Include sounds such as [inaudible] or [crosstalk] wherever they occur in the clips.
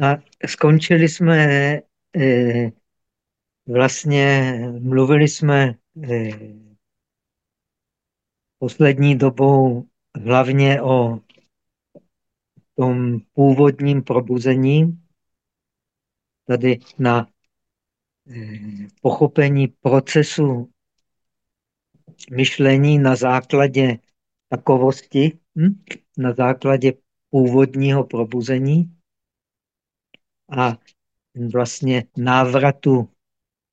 A skončili jsme, eh, vlastně mluvili jsme eh, poslední dobou hlavně o tom původním probuzení, tady na eh, pochopení procesu myšlení na základě takovosti, hm? na základě původního probuzení a vlastně návratu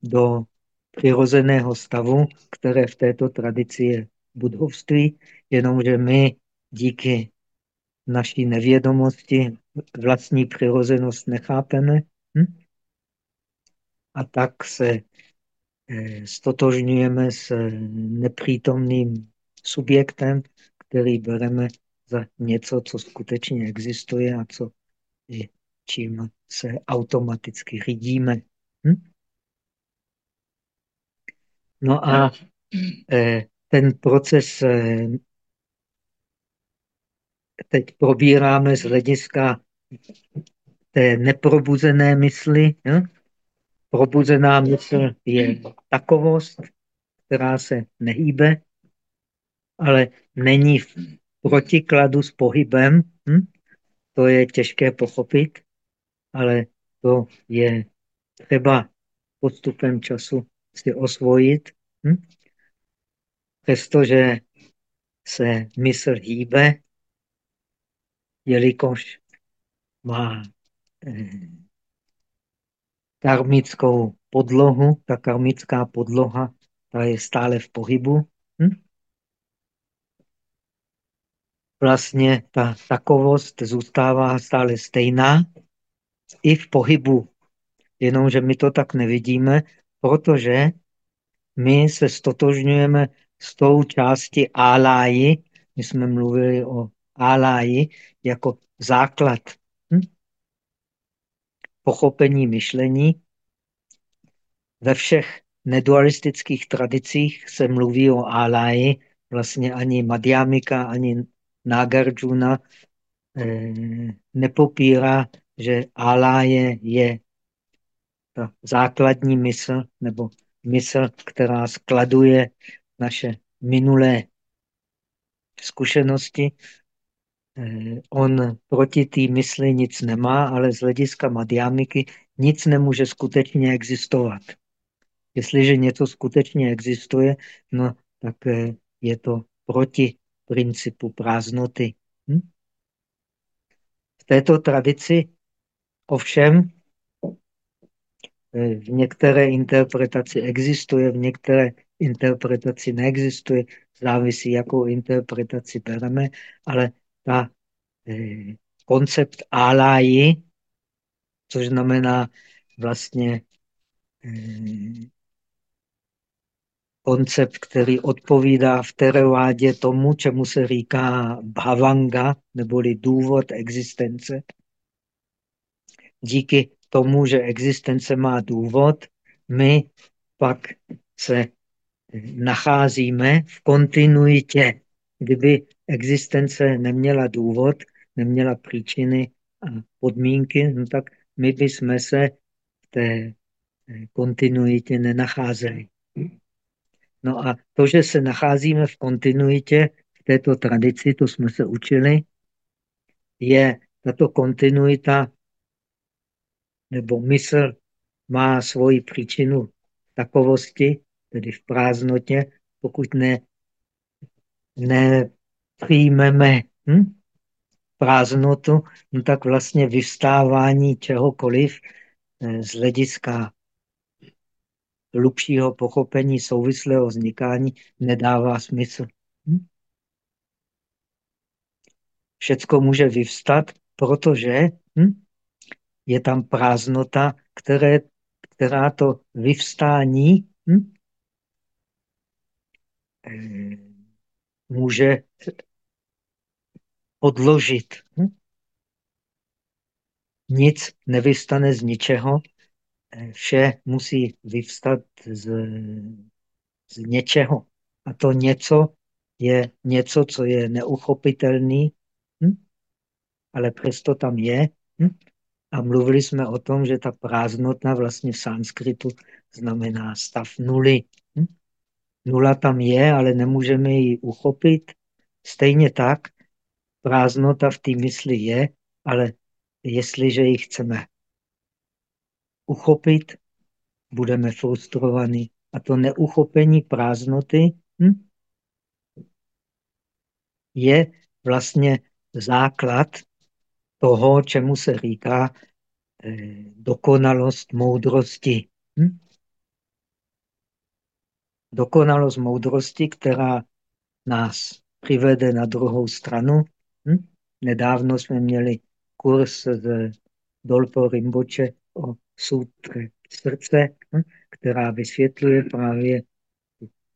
do přirozeného stavu, které v této tradici je budhovství, jenomže my díky naší nevědomosti vlastní přirozenost nechápeme. Hm? A tak se eh, stotožňujeme s nepřítomným subjektem, který bereme za něco, co skutečně existuje a co čím se automaticky řídíme. Hm? No a eh, ten proces eh, teď probíráme z hlediska té neprobuzené mysli. Hm? Probuzená mysl je takovost, která se nehýbe, ale není v protikladu s pohybem. Hm? To je těžké pochopit, ale to je třeba postupem času si osvojit. Hm? Přestože se mysl hýbe, jelikož má eh, karmickou podlohu, ta karmická podloha ta je stále v pohybu. Hm? Vlastně ta takovost zůstává stále stejná i v pohybu. Jenomže my to tak nevidíme, protože my se stotožňujeme s tou části áláji, my jsme mluvili o áláji jako základ hm? pochopení myšlení. Ve všech nedualistických tradicích se mluví o áláji, vlastně ani Madhyamika, ani Nagarjuna eh, nepopírá, že áláje je ta základní mysl, nebo mysl, která skladuje naše minulé zkušenosti. Eh, on proti té mysli nic nemá, ale z hlediska Madhyamiky nic nemůže skutečně existovat. Jestliže něco skutečně existuje, no, tak eh, je to proti principu prázdnoty. Hm? V této tradici ovšem v některé interpretaci existuje, v některé interpretaci neexistuje, závisí, jakou interpretaci bereme, ale ta eh, koncept áláji, což znamená vlastně eh, koncept, který odpovídá v terevádě tomu, čemu se říká bhavanga, neboli důvod existence. Díky tomu, že existence má důvod, my pak se nacházíme v kontinuitě. Kdyby existence neměla důvod, neměla příčiny a podmínky, no tak my bychom se v té kontinuitě nenacházeli. No a to, že se nacházíme v kontinuitě v této tradici, to jsme se učili, je tato kontinuita nebo mysl má svoji příčinu takovosti, tedy v prázdnotě, pokud ne, nepřijmeme hm? prázdnotu, no tak vlastně vystávání čehokoliv eh, z hlediska hlubšího pochopení souvislého vznikání nedává smysl. Hm? Všecko může vyvstat, protože hm? Je tam prázdnota, které, která to vyvstání hm? Eh, může odložit. Hm? Nic nevystane z ničeho, eh, vše musí vyvstat z, z něčeho. A to něco je něco, co je neuchopitelný, hm? ale přesto tam je. Hm? A mluvili jsme o tom, že ta prázdnota vlastně v sanskritu znamená stav nuly. Hm? Nula tam je, ale nemůžeme ji uchopit. Stejně tak prázdnota v té mysli je, ale jestliže ji chceme uchopit, budeme frustrovaní. A to neuchopení prázdnoty hm, je vlastně základ toho, čemu se říká eh, dokonalost moudrosti. Hm? Dokonalost moudrosti, která nás přivede na druhou stranu. Hm? Nedávno jsme měli kurz z Dolpo Rimboče o sutře srdce, hm? která vysvětluje právě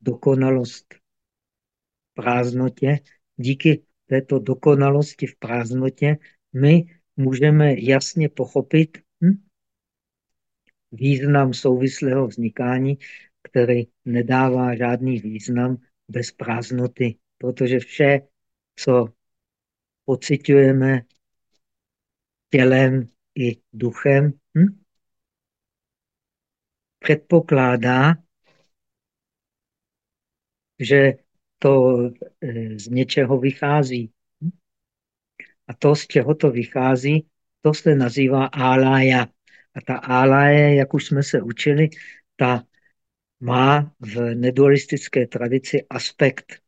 dokonalost prázdnotě. Díky této dokonalosti v prázdnotě my můžeme jasně pochopit hm? význam souvislého vznikání, který nedává žádný význam bez prázdnoty, protože vše, co pocitujeme tělem i duchem, hm? předpokládá, že to eh, z něčeho vychází. A to, z čeho to vychází, to se nazývá álája. A ta álája, jak už jsme se učili, ta má v nedualistické tradici aspekt,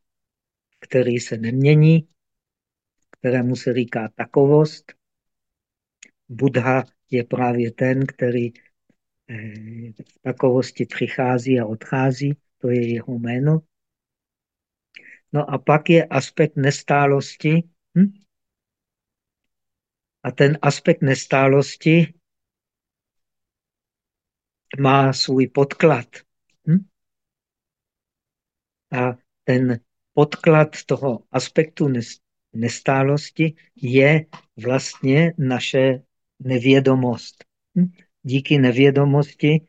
který se nemění, kterému se říká takovost. Buddha je právě ten, který eh, v takovosti přichází a odchází, to je jeho jméno. No a pak je aspekt nestálosti. Hm? A ten aspekt nestálosti má svůj podklad. Hm? A ten podklad toho aspektu nestálosti je vlastně naše nevědomost. Hm? Díky nevědomosti,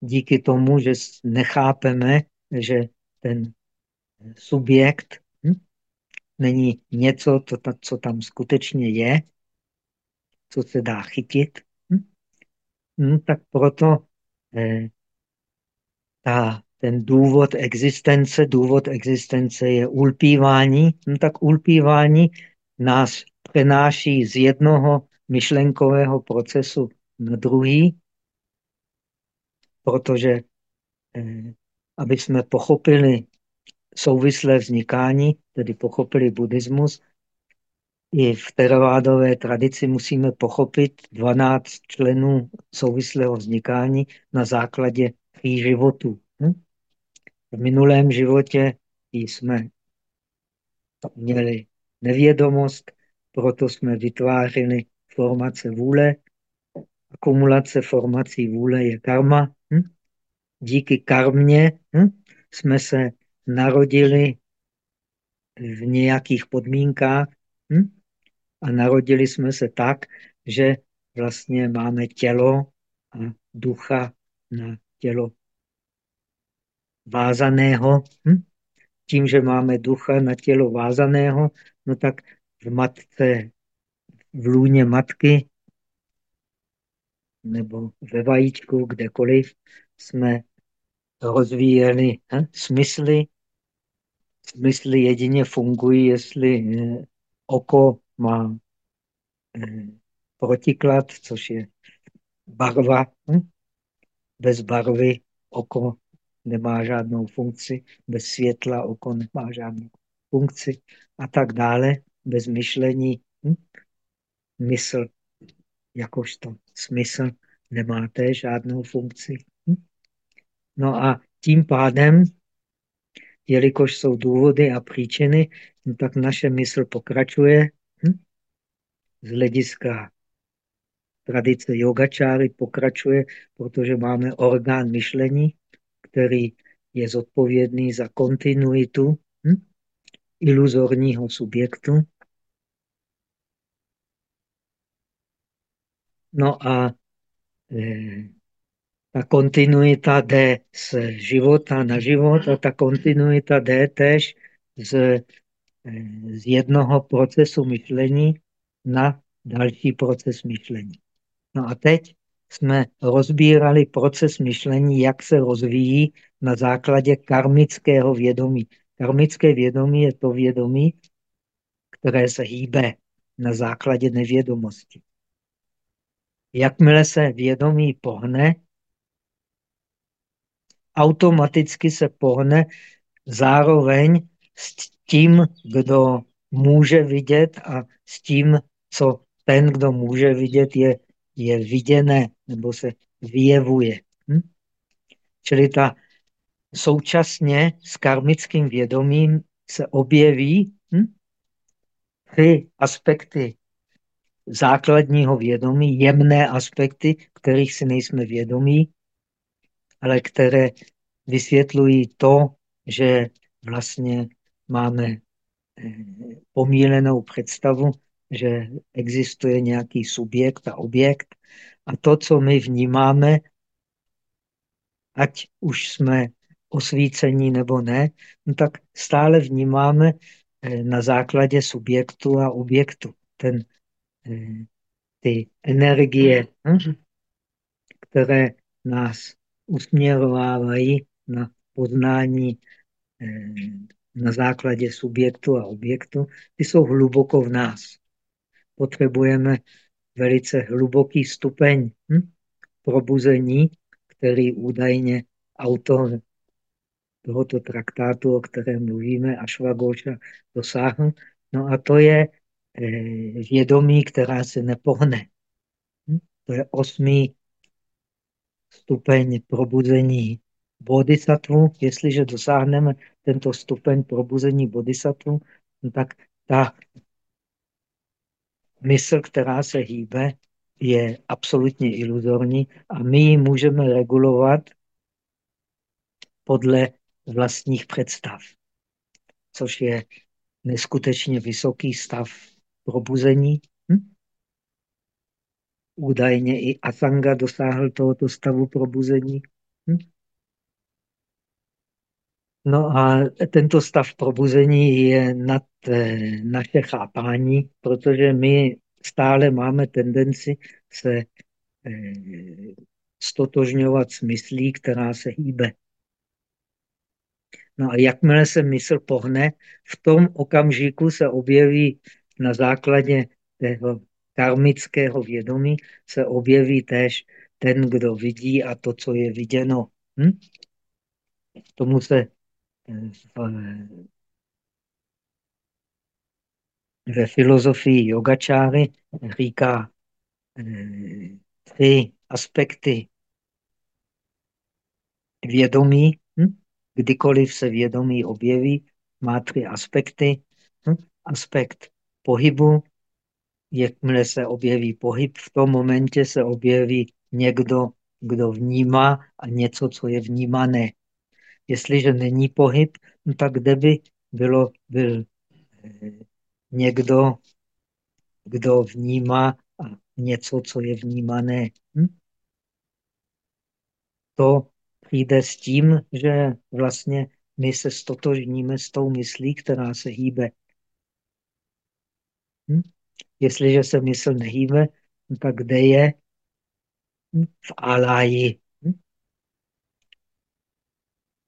díky tomu, že nechápeme, že ten subjekt není něco, to, co tam skutečně je, co se dá chytit, hm, hm, tak proto eh, ta, ten důvod existence, důvod existence je ulpívání, no tak ulpívání nás přenáší z jednoho myšlenkového procesu na druhý, protože eh, aby jsme pochopili souvislé vznikání, tedy pochopili buddhismus, i v teravádové tradici musíme pochopit 12 členů souvislého vznikání na základě tří životů. Hm? V minulém životě jsme měli nevědomost, proto jsme vytvářeli formace vůle. Akumulace formací vůle je karma. Hm? díky karmě hm, jsme se narodili v nějakých podmínkách hm, a narodili jsme se tak, že vlastně máme tělo a ducha na tělo vázaného. Hm? Tím, že máme ducha na tělo vázaného, no tak v matce, v lůně matky nebo ve vajíčku, kdekoliv, jsme rozvíjeli hm? smysly. Smysly jedině fungují, jestli eh, oko má eh, protiklad, což je barva. Hm? Bez barvy oko nemá žádnou funkci, bez světla oko nemá žádnou funkci a tak dále. Bez myšlení hm? mysl jakožto smysl nemáte žádnou funkci. No a tím pádem, jelikož jsou důvody a příčiny, no tak naše mysl pokračuje. Hm? Z hlediska tradice yogačáry pokračuje, protože máme orgán myšlení, který je zodpovědný za kontinuitu hm? iluzorního subjektu. No a eh, ta kontinuita jde z života na život a ta kontinuita jde tež z, z jednoho procesu myšlení na další proces myšlení. No a teď jsme rozbírali proces myšlení, jak se rozvíjí na základě karmického vědomí. Karmické vědomí je to vědomí, které se hýbe na základě nevědomosti. Jakmile se vědomí pohne, automaticky se pohne zároveň s tím, kdo může vidět a s tím, co ten, kdo může vidět, je, je viděné nebo se vyjevuje. Hm? Čili ta současně s karmickým vědomím se objeví hm? ty aspekty základního vědomí, jemné aspekty, kterých si nejsme vědomí, ale které vysvětlují to, že vlastně máme eh, pomílenou představu, že existuje nějaký subjekt a objekt a to, co my vnímáme, ať už jsme osvícení nebo ne, no tak stále vnímáme eh, na základě subjektu a objektu. Ten, eh, ty energie, hm, které nás usměrovávají na poznání eh, na základě subjektu a objektu, ty jsou hluboko v nás. Potřebujeme velice hluboký stupeň hm? probuzení, který údajně autor tohoto traktátu, o kterém mluvíme, Ashwagosha, dosáhl. No a to je eh, vědomí, která se nepohne. Hm? To je osmý stupeň probuzení bodhisattva. Jestliže dosáhneme tento stupeň probuzení bodhisattva, no tak ta mysl, která se hýbe, je absolutně iluzorní a my ji můžeme regulovat podle vlastních představ, což je neskutečně vysoký stav probuzení. Údajně i Asanga dosáhl tohoto stavu probuzení. Hm? No a tento stav probuzení je nad eh, naše chápání, protože my stále máme tendenci se eh, stotožňovat s myslí, která se hýbe. No a jakmile se mysl pohne, v tom okamžiku se objeví na základě karmického vědomí, se objeví též ten, kdo vidí a to, co je viděno. Hm? Tomu se eh, ve filozofii yogačáry říká eh, tři aspekty vědomí. Hm? Kdykoliv se vědomí objeví, má tři aspekty. Hm? Aspekt pohybu, jakmile se objeví pohyb, v tom momentě se objeví někdo, kdo vnímá a něco, co je vnímané. Jestliže není pohyb, no tak kde by bylo, byl eh, někdo, kdo vnímá a něco, co je vnímané. Hm? To přijde s tím, že vlastně my se stotožníme s tou myslí, která se hýbe. Hm? Jestliže se mysl nehýbe, no tak kde je? V aláji.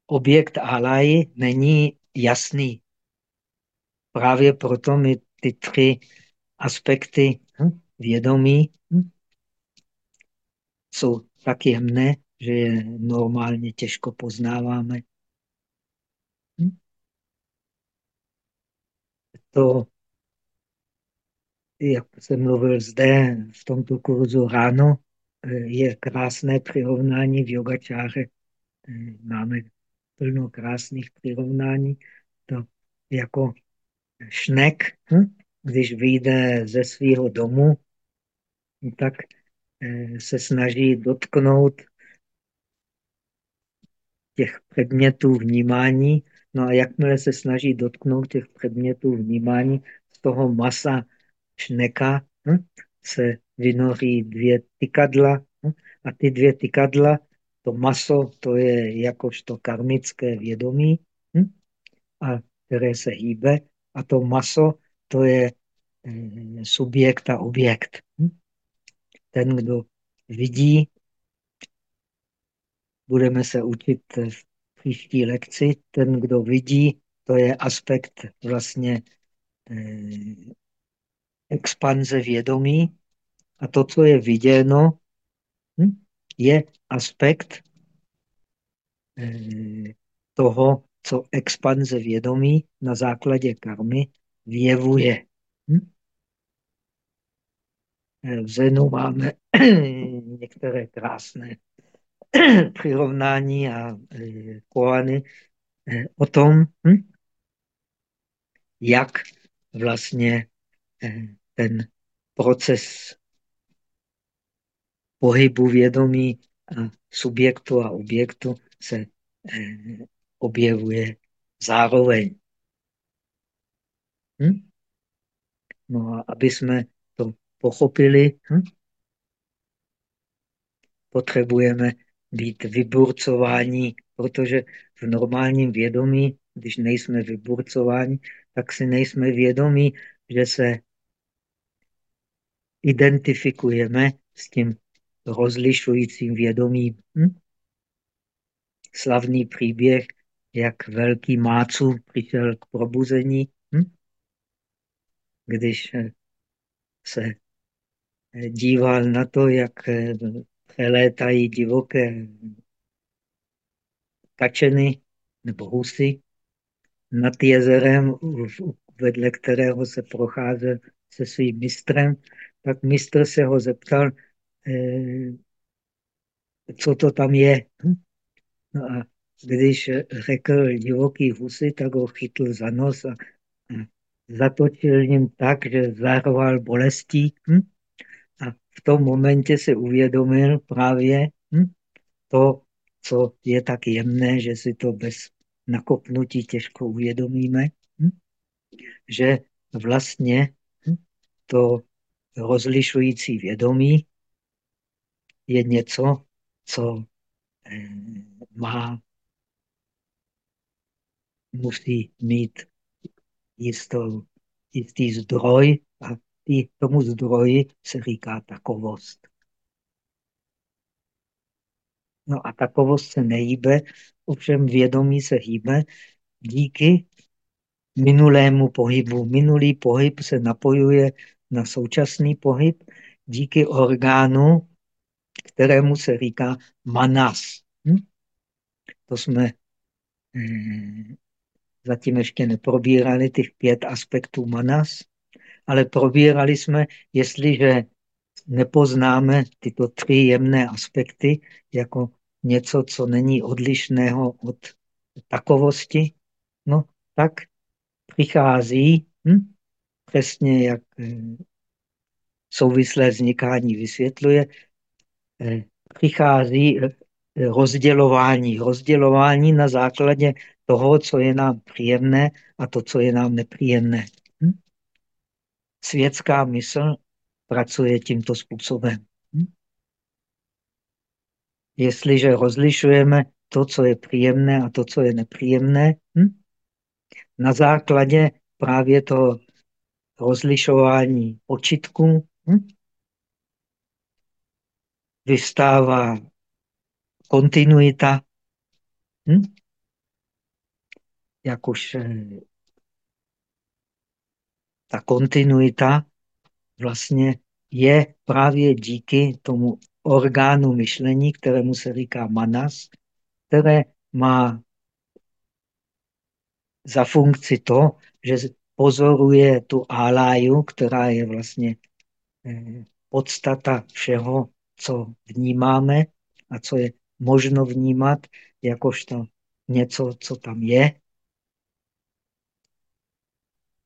Objekt aláji není jasný. Právě proto my ty tři aspekty vědomí jsou tak jemné, že je normálně těžko poznáváme. To, jak jsem mluvil zde v tomto kurzu ráno, je krásné přirovnání v yogačáře. Máme plno krásných přirovnání. To jako šnek, hm? když vyjde ze svého domu, tak eh, se snaží dotknout těch předmětů vnímání. No a jakmile se snaží dotknout těch předmětů vnímání, z toho masa šneka hm, se vynoří dvě tykadla hm, a ty dvě tykadla, to maso, to je jakožto karmické vědomí, hm, a které se hýbe a to maso, to je eh, subjekt a objekt. Hm? Ten, kdo vidí, budeme se učit v příští lekci, ten, kdo vidí, to je aspekt vlastně eh, expanze vědomí a to, co je viděno, hm, je aspekt eh, toho, co expanze vědomí na základě karmy vyjevuje. Hm? Eh, v Zenu máme [clears throat] některé krásné [clears throat] přirovnání a eh, koany o tom, hm? jak vlastně ten proces pohybu vědomí a subjektu a objektu se eh, objevuje zároveň. Hm? No a aby jsme to pochopili, hm? potřebujeme být vyburcováni, protože v normálním vědomí, když nejsme vyburcováni, tak si nejsme vědomí, že se identifikujeme s tím rozlišujícím vědomím. Hm? Slavný příběh, jak velký mácu přišel k probuzení, hm? když eh, se eh, díval na to, jak eh, přelétají divoké kačeny nebo husy nad jezerem, vedle kterého se procházel se svým mistrem, tak mistr se ho zeptal, Eh, co to tam je. Hm? No a když řekl divoký husy, tak ho chytl za nos a zatočil ním tak, že zahrval bolestí. Hm? A v tom momentě se uvědomil právě hm? to, co je tak jemné, že si to bez nakopnutí těžko uvědomíme, že vlastně to rozlišující vědomí je něco, co eh, má, musí mít jistou, jistý zdroj a i tomu zdroji se říká takovost. No a takovost se nehýbe, ovšem vědomí se hýbe díky minulému pohybu. Minulý pohyb se napojuje na současný pohyb díky orgánu, kterému se říká manas. Hm? To jsme hm, zatím ještě neprobírali, těch pět aspektů manas, ale probírali jsme, jestliže nepoznáme tyto tři jemné aspekty jako něco, co není odlišného od takovosti, no tak přichází, hm? Přesně jak hm, souvislé vznikání vysvětluje, Eh, přichází eh, rozdělování. Rozdělování na základě toho, co je nám příjemné a to, co je nám nepříjemné. Hm? Světská mysl pracuje tímto způsobem. Hm? Jestliže rozlišujeme to, co je příjemné a to, co je nepříjemné, hm? na základě právě to rozlišování počitku, hm? vystává kontinuita, hm? jak už eh, ta kontinuita vlastně je právě díky tomu orgánu myšlení, kterému se říká manas, které má za funkci to, že pozoruje tu áláju, která je vlastně eh, podstata všeho, co vnímáme a co je možno vnímat jakožto něco, co tam je.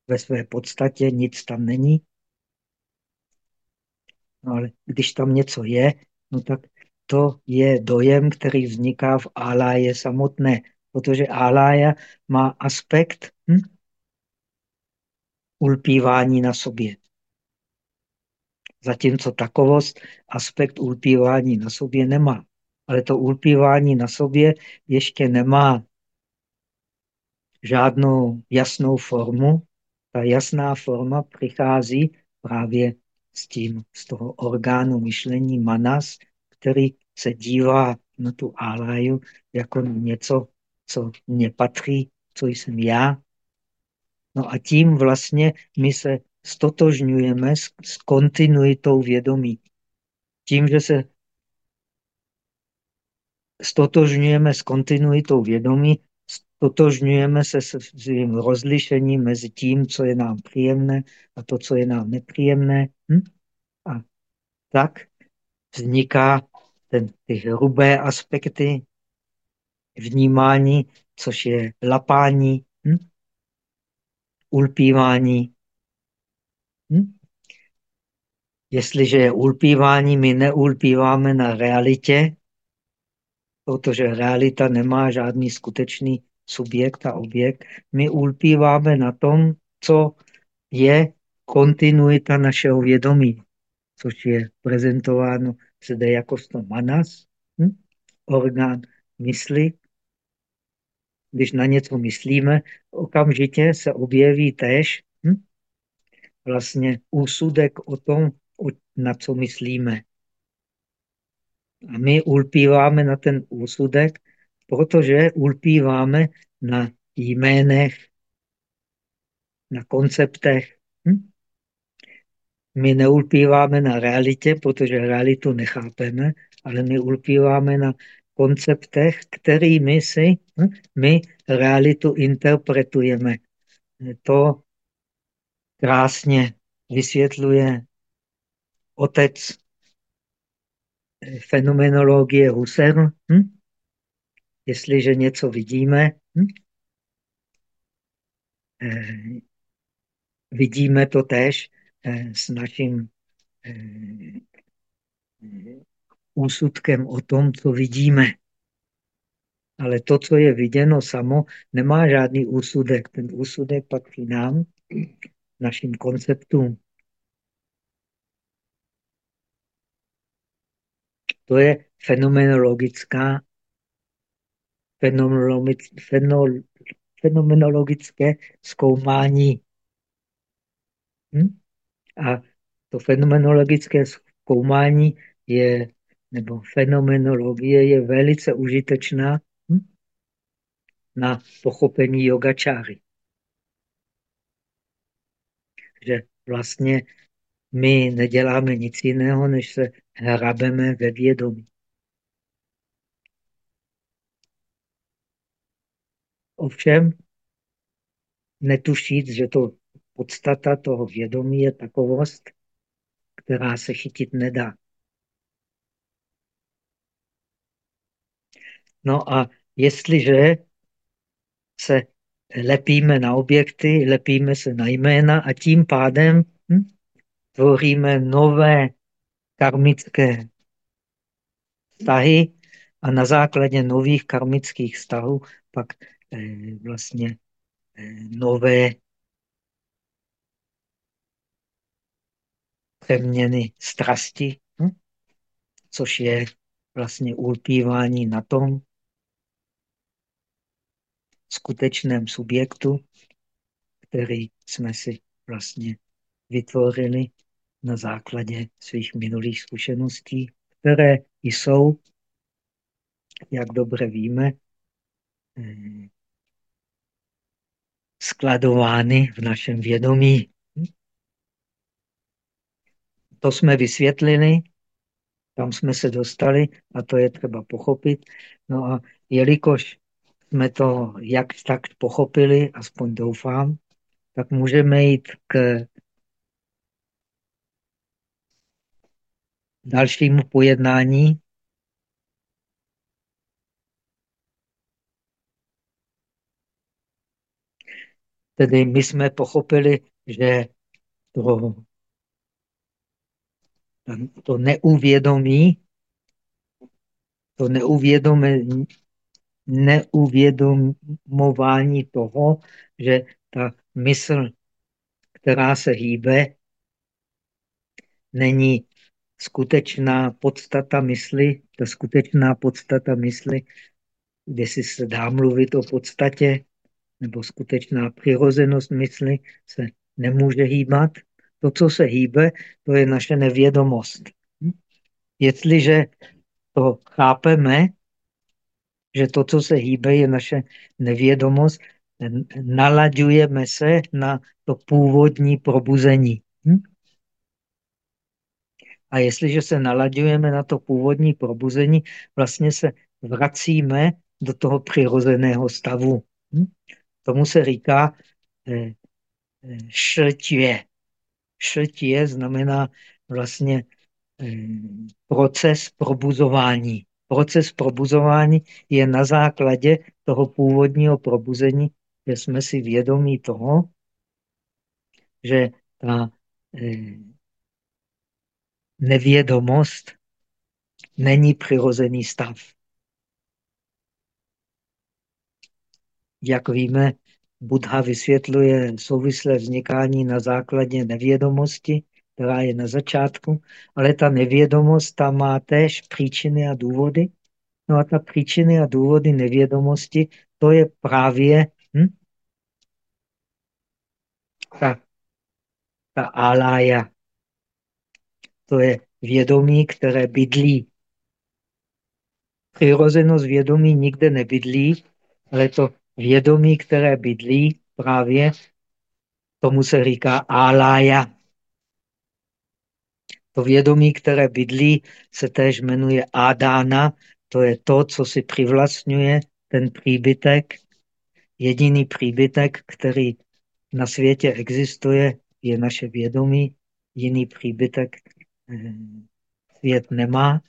Ve své podstatě nic tam není. No ale když tam něco je, no tak to je dojem, který vzniká v áláje samotné, protože álája má aspekt hm, ulpívání na sobě. Zatímco takovost aspekt ulpívání na sobě nemá. Ale to ulpívání na sobě ještě nemá žádnou jasnou formu, ta jasná forma přichází právě s tím, z toho orgánu myšlení manas, který se dívá na tu áláju jako něco, co mě patří, co jsem já. No a tím vlastně my se stotožňujeme s, s kontinuitou vědomí. Tím, že se stotožňujeme s kontinuitou vědomí, stotožňujeme se s svým rozlišením mezi tím, co je nám příjemné a to, co je nám nepříjemné. Hm? A tak vzniká ten, ty hrubé aspekty vnímání, což je lapání? Ulpívání. Hm? Jestliže je ulpívání, my neulpíváme na realitě, protože realita nemá žádný skutečný subjekt a objekt. My ulpíváme na tom, co je kontinuita našeho vědomí, což je prezentováno zde jako to manas, hm? orgán mysli. Když na něco myslíme, okamžitě se objeví též hm? vlastně úsudek o tom, na co myslíme. A my ulpíváme na ten úsudek, protože ulpíváme na jménech, na konceptech. Hm? My neulpíváme na realitě, protože realitu nechápeme, ale my ulpíváme na konceptech, kterými si hm? my realitu interpretujeme. To krásně vysvětluje otec fenomenologie Husserl. Hm? Jestliže něco vidíme, hm? eh, vidíme to tež eh, s naším eh, úsudkem o tom, co vidíme. Ale to, co je viděno samo, nemá žádný úsudek. Ten úsudek patří nám, našim konceptům. To je fenomenologická fenomenologické zkoumání. Hm? A to fenomenologické zkoumání je, nebo fenomenologie je velice užitečná hm? na pochopení yogačáry. Že vlastně my neděláme nic jiného, než se hrabeme ve vědomí. Ovšem, netušit, že to podstata toho vědomí je takovost, která se chytit nedá. No a jestliže se lepíme na objekty, lepíme se na jména a tím pádem hm, tvoříme nové karmické vztahy a na základě nových karmických vztahů pak eh, vlastně eh, nové přeměny strasti, hm? což je vlastně ulpívání na tom skutečném subjektu, který jsme si vlastně vytvořili na základě svých minulých zkušeností, které jsou, jak dobře víme, eh, skladovány v našem vědomí. To jsme vysvětlili, tam jsme se dostali a to je třeba pochopit. No a jelikož jsme to jak tak pochopili, aspoň doufám, tak můžeme jít k dalšímu pojednání. Tedy my jsme pochopili, že to, to neuvědomí, to neuvědomí, neuvědomování toho, že ta mysl, která se hýbe, není skutečná podstata mysli, ta skutečná podstata mysli, kde si se dá mluvit o podstatě, nebo skutečná přirozenost mysli, se nemůže hýbat. To, co se hýbe, to je naše nevědomost. Jestliže to chápeme, že to, co se hýbe, je naše nevědomost, nalaďujeme se na to původní probuzení. A jestliže se nalaďujeme na to původní probuzení, vlastně se vracíme do toho přirozeného stavu. Tomu se říká eh, eh, šrtě. Šrtě znamená vlastně eh, proces probuzování. Proces probuzování je na základě toho původního probuzení, že jsme si vědomí toho, že ta nevědomost není přirozený stav. Jak víme, Buddha vysvětluje souvislé vznikání na základě nevědomosti, která je na začátku, ale ta nevědomost tam má též příčiny a důvody. No a ta příčiny a důvody nevědomosti, to je právě hm? ta, ta alája. To je vědomí, které bydlí. Přirozenost vědomí nikde nebydlí, ale to vědomí, které bydlí, právě tomu se říká alája. To vědomí, které bydlí, se též jmenuje Adána. To je to, co si přivlastňuje ten příbytek. Jediný příbytek, který na světě existuje, je naše vědomí. Jiný příbytek eh, svět nemá.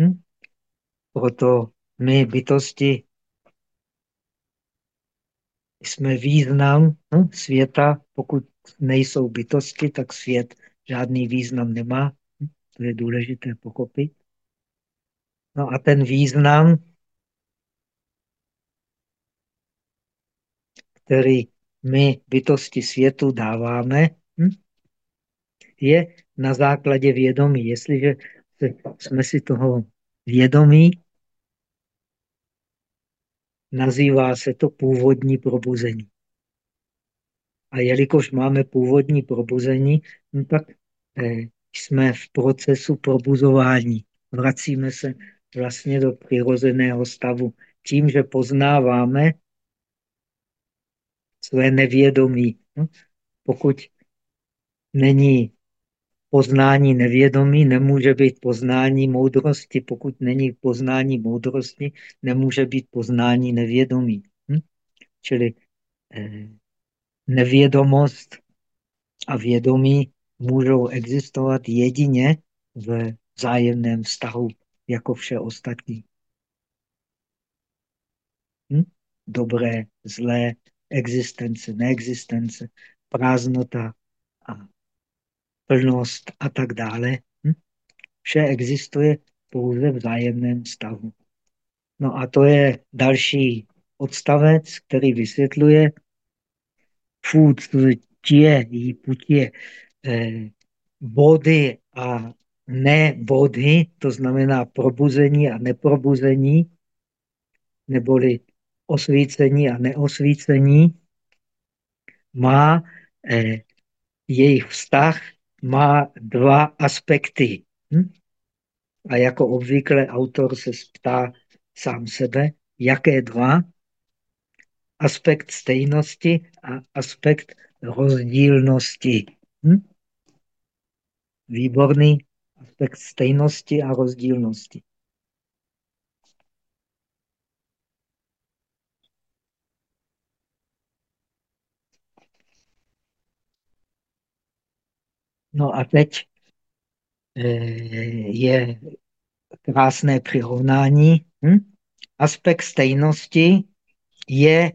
Hm? Proto my bytosti jsme význam hm, světa, pokud nejsou bytosti, tak svět žádný význam nemá. To je důležité pochopit. No a ten význam, který my bytosti světu dáváme, hm, je na základě vědomí. Jestliže jsme si toho vědomí, nazývá se to původní probuzení. A jelikož máme původní probuzení, no tak eh, jsme v procesu probuzování. Vracíme se vlastně do přirozeného stavu. Tím, že poznáváme své nevědomí. No, pokud není poznání nevědomí, nemůže být poznání moudrosti. Pokud není poznání moudrosti, nemůže být poznání nevědomí. Hm? Čili eh, nevědomost a vědomí můžou existovat jedině v vzájemném vztahu, jako vše ostatní. Hm? Dobré, zlé, existence, neexistence, prázdnota a plnost a tak dále. Hm? Vše existuje pouze v vzájemném stavu. No a to je další odstavec, který vysvětluje fůd tě, putě, body a ne body, to znamená probuzení a neprobuzení, neboli osvícení a neosvícení, má eh, jejich vztah má dva aspekty. Hm? A jako obvykle autor se ptá sám sebe, jaké dva? Aspekt stejnosti a aspekt rozdílnosti. Hm? Výborný aspekt stejnosti a rozdílnosti. No a teď eh, je krásné přirovnání. Hm? Aspekt stejnosti je,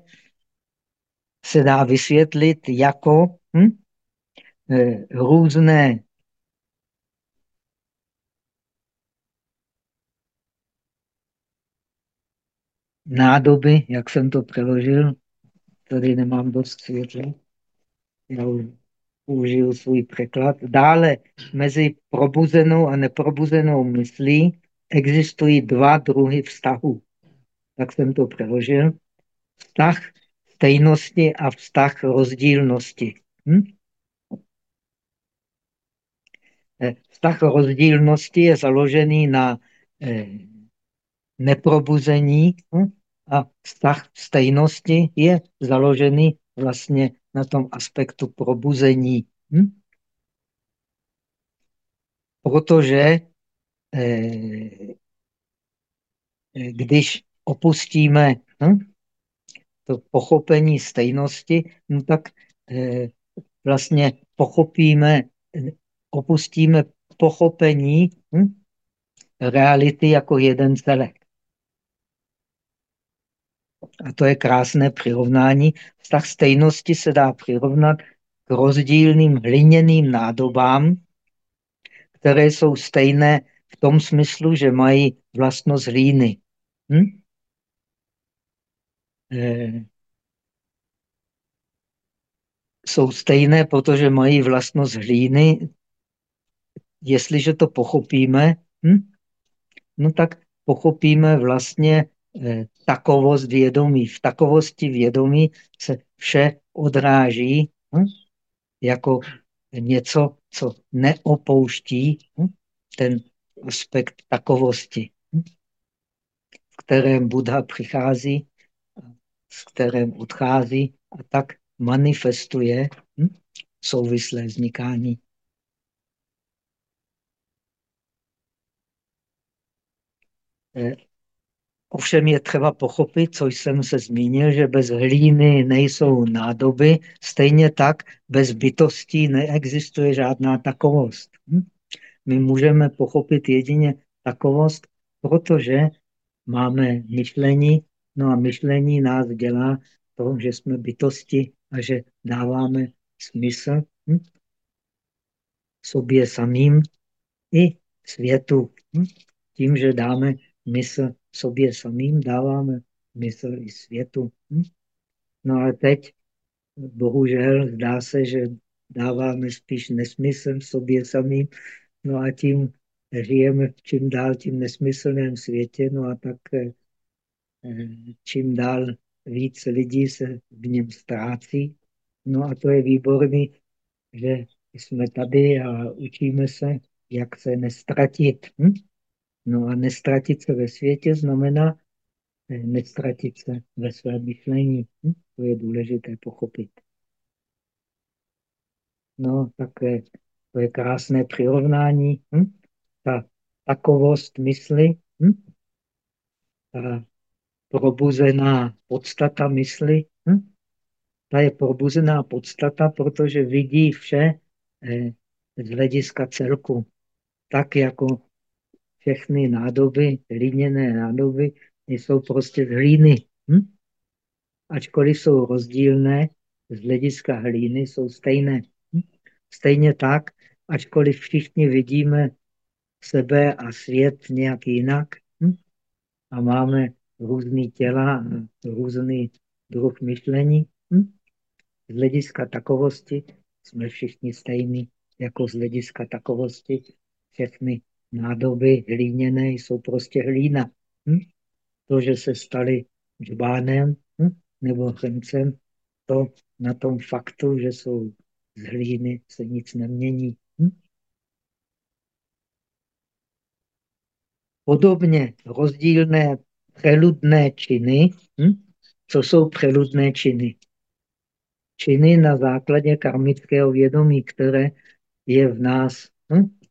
se dá vysvětlit jako hm? Eh, různé nádoby, jak jsem to přeložil, tady nemám dost světla. Já použiju svůj překlad. Dále mezi probuzenou a neprobuzenou myslí existují dva druhy vztahu. Tak jsem to přeložil. Vztah stejnosti a vztah rozdílnosti. Hm? Eh, vztah rozdílnosti je založený na eh, neprobuzení hm? a vztah stejnosti je založený vlastně na tom aspektu probuzení. Hm? Protože eh, když opustíme hm, pochopení stejnosti, no tak eh, vlastně pochopíme, opustíme pochopení hm, reality jako jeden celek. A to je krásné přirovnání. Vztah stejnosti se dá přirovnat k rozdílným hliněným nádobám, které jsou stejné v tom smyslu, že mají vlastnost hlíny. Hm? Eh, jsou stejné, protože mají vlastnost hlíny. Jestliže to pochopíme, hm? no tak pochopíme vlastně eh, takovost vědomí. V takovosti vědomí se vše odráží hm? jako něco, co neopouští hm? ten aspekt takovosti, hm? v kterém Buddha přichází, s kterém odchází a tak manifestuje hm? souvislé vznikání. Eh, ovšem je třeba pochopit, co jsem se zmínil, že bez hlíny nejsou nádoby, stejně tak bez bytostí neexistuje žádná takovost. Hm? My můžeme pochopit jedině takovost, protože máme myšlení, no a myšlení nás dělá to, že jsme bytosti a že dáváme smysl hm? sobě samým i světu. Hm? Tím, že dáme mysl sobě samým, dáváme mysl i světu. Hm? No ale teď, bohužel, zdá se, že dáváme spíš nesmysl sobě samým, no a tím žijeme v čím dál tím nesmyslném světě, no a tak eh, čím dál víc lidí se v něm ztrácí. No a to je výborný, že jsme tady a učíme se, jak se nestratit. Hm? No a nestratit se ve světě znamená eh, nestratit se ve své myšlení. Hm? To je důležité pochopit. No, tak to je krásné přirovnání. Hm? Ta takovost mysli, hm? ta probuzená podstata mysli, hm? ta je probuzená podstata, protože vidí vše eh, z hlediska celku. Tak jako všechny nádoby, hlíněné nádoby, jsou prostě z hlíny. Hm? Ačkoliv jsou rozdílné, z hlediska hlíny jsou stejné. Hm? Stejně tak, ačkoliv všichni vidíme sebe a svět nějak jinak hm? a máme různý těla různý druh myšlení, hm? z hlediska takovosti jsme všichni stejní, jako z hlediska takovosti všechny nádoby hlíněné jsou prostě hlína. Hm? To, že se stali džbánem hm? nebo hrncem, to na tom faktu, že jsou z hlíny, se nic nemění. Hm? Podobně rozdílné preludné činy, hm? co jsou preludné činy? Činy na základě karmického vědomí, které je v nás. Hm?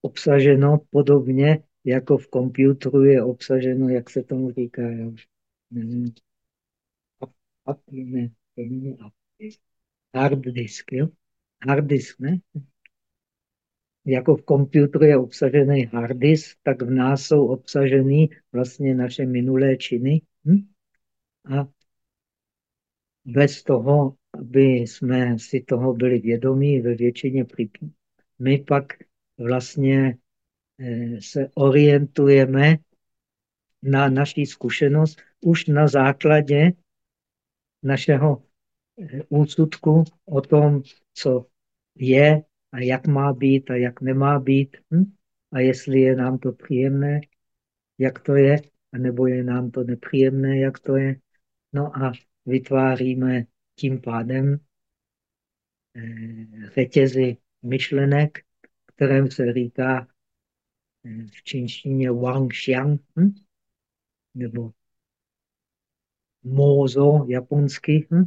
obsaženo podobně, jako v počítači je obsaženo, jak se tomu říká, už nevím, ne, ne, hard disk, jo? Hard disk, ne? Jako v počítači je obsažený hard disk, tak v nás jsou obsaženy vlastně naše minulé činy. Hm? A bez toho, aby jsme si toho byli vědomí ve většině případů, my pak vlastně eh, se orientujeme na naší zkušenost už na základě našeho eh, úsudku o tom, co je a jak má být a jak nemá být. Hm? A jestli je nám to příjemné, jak to je. anebo je nám to nepříjemné, jak to je. No a vytváříme tím pádem eh, řetězy myšlenek, kterém se říká eh, v čínštině Wang Xiang, hm? nebo Mozo japonsky. Hm?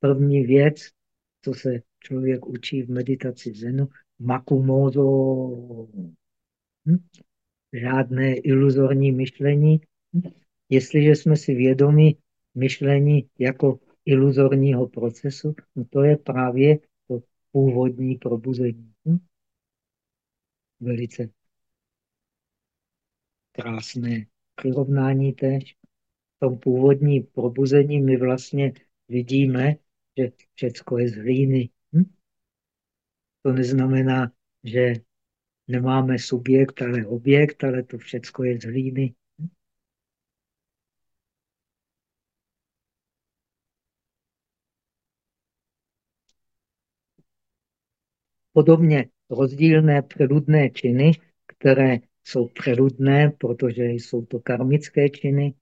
První věc, co se člověk učí v meditaci Zenu, Makumozo. Hm? Žádné iluzorní myšlení. Hm? Jestliže jsme si vědomi myšlení jako iluzorního procesu, no to je právě to původní probuzení. Hm? Velice krásné přirovnání tež. V tom původní probuzení my vlastně vidíme, že všechno je z hlíny. To neznamená, že nemáme subjekt, ale objekt, ale to všechno je z hlíny. Podobně rozdílné preludné činy, které jsou preludné, protože jsou to karmické činy.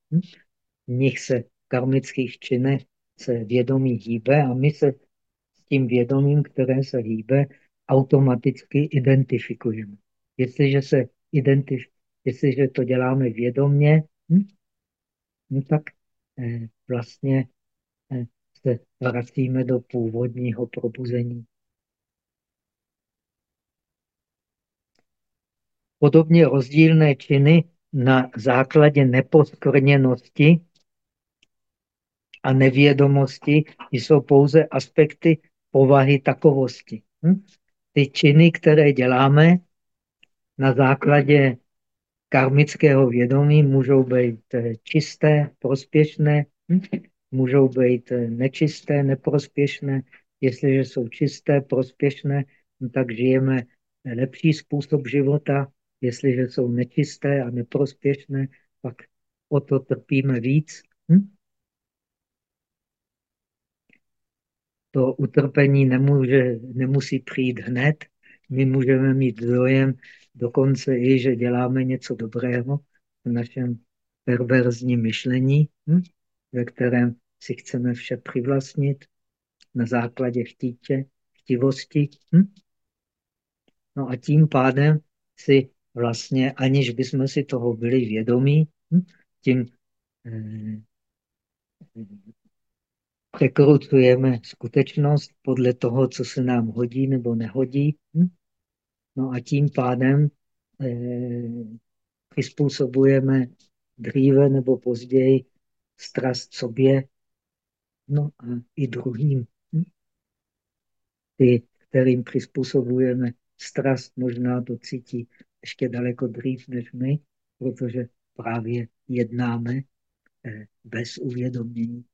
V nich se karmických činech se vědomí hýbe a my se s tím vědomím, které se hýbe, automaticky identifikujeme. Jestliže, se identif jestliže to děláme vědomně, hm? no tak eh, vlastně eh, se vracíme do původního probuzení. Podobně rozdílné činy na základě neposkrněnosti a nevědomosti jsou pouze aspekty povahy takovosti. Hm? Ty činy, které děláme na základě karmického vědomí, můžou být eh, čisté, prospěšné, hm? můžou být eh, nečisté, neprospěšné. Jestliže jsou čisté, prospěšné, no tak žijeme lepší způsob života, Jestliže jsou nečisté a neprospěšné, pak o to trpíme víc. Hm? To utrpení nemůže, nemusí přijít hned. My můžeme mít dojem dokonce i, že děláme něco dobrého v našem perverzním myšlení, hm? ve kterém si chceme vše přivlastnit na základě chtítě, chtivosti. Hm? No a tím pádem si vlastně, aniž bychom si toho byli vědomí, hm, tím eh, překrucujeme skutečnost podle toho, co se nám hodí nebo nehodí. Hm. No a tím pádem eh, přizpůsobujeme dříve nebo později strast sobě, no a i druhým. Hm. Ty, kterým přizpůsobujeme strast, možná to cítí ještě daleko dřív než my, protože právě jednáme eh, bez uvědomění.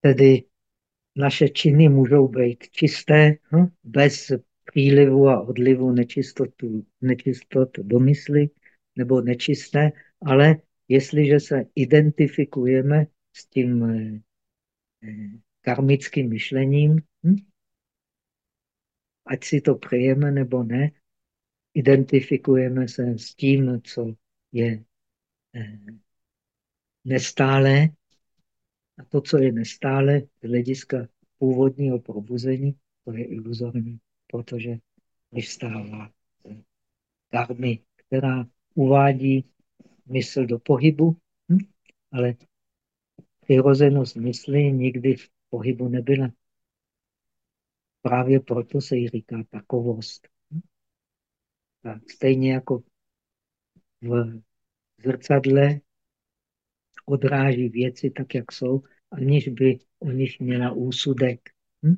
Tedy naše činy můžou být čisté, hm? bez přílivu a odlivu nečistotu, nečistot do mysli, nebo nečisté, ale jestliže se identifikujeme s tím eh, karmickým myšlením, hm? ať si to přejeme nebo ne, identifikujeme se s tím, co je eh, nestále. A to, co je nestále z hlediska původního probuzení, to je iluzorní, protože vystává karmy, která uvádí mysl do pohybu, hm? ale přirozenost mysli nikdy v pohybu nebyla. Právě proto se jí říká takovost. A stejně jako v zrcadle odráží věci tak, jak jsou, aniž by o nich měla úsudek. Hm?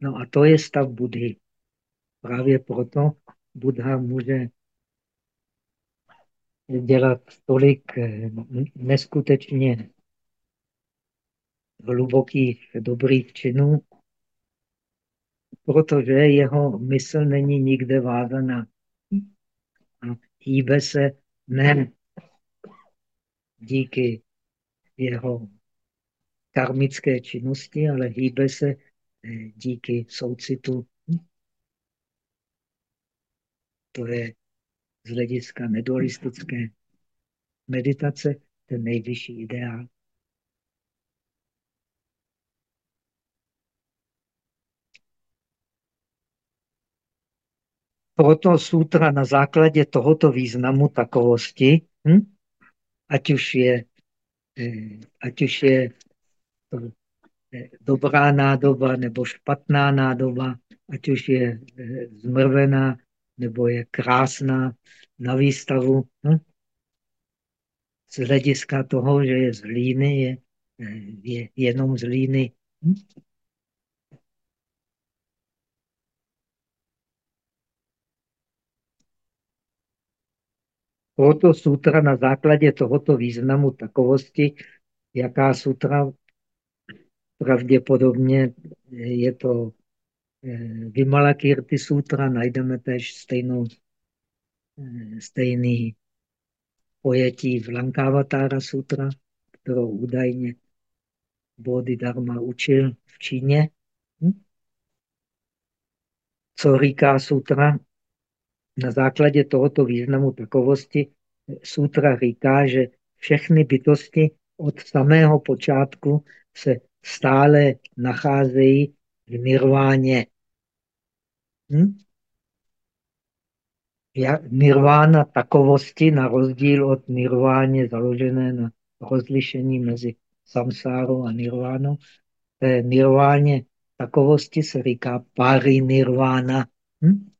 No a to je stav Budhy. Právě proto Buddha může dělat tolik eh, neskutečně hlubokých dobrých činů, protože jeho mysl není nikde vázaná. A hýbe se ne díky jeho karmické činnosti, ale hýbe se eh, díky soucitu To je z hlediska nedualistické meditace ten nejvyšší ideál. Proto sutra na základě tohoto významu takovosti, hm? Ať už je, eh, ať už je to eh, dobrá nádoba nebo špatná nádoba, ať už je eh, zmrvená nebo je krásná na výstavu, hm? z hlediska toho, že je z hlíny, je, je jenom z hlíny. Hm? Proto sutra na základě tohoto významu takovosti, jaká sutra pravděpodobně je to eh, Vimalakirti sutra, najdeme tež stejnou, eh, stejný pojetí v Lankavatara sutra, kterou údajně Bodhidharma učil v Číně. Hm? Co říká sutra? Na základě tohoto významu takovosti sutra říká, že všechny bytosti od samého počátku se stále nacházejí v nirváně. Hm? Nirvána takovosti, na rozdíl od nirváně založené na rozlišení mezi samsárou a nirvánou, nirváně takovosti se říká pari nirvána. Hm?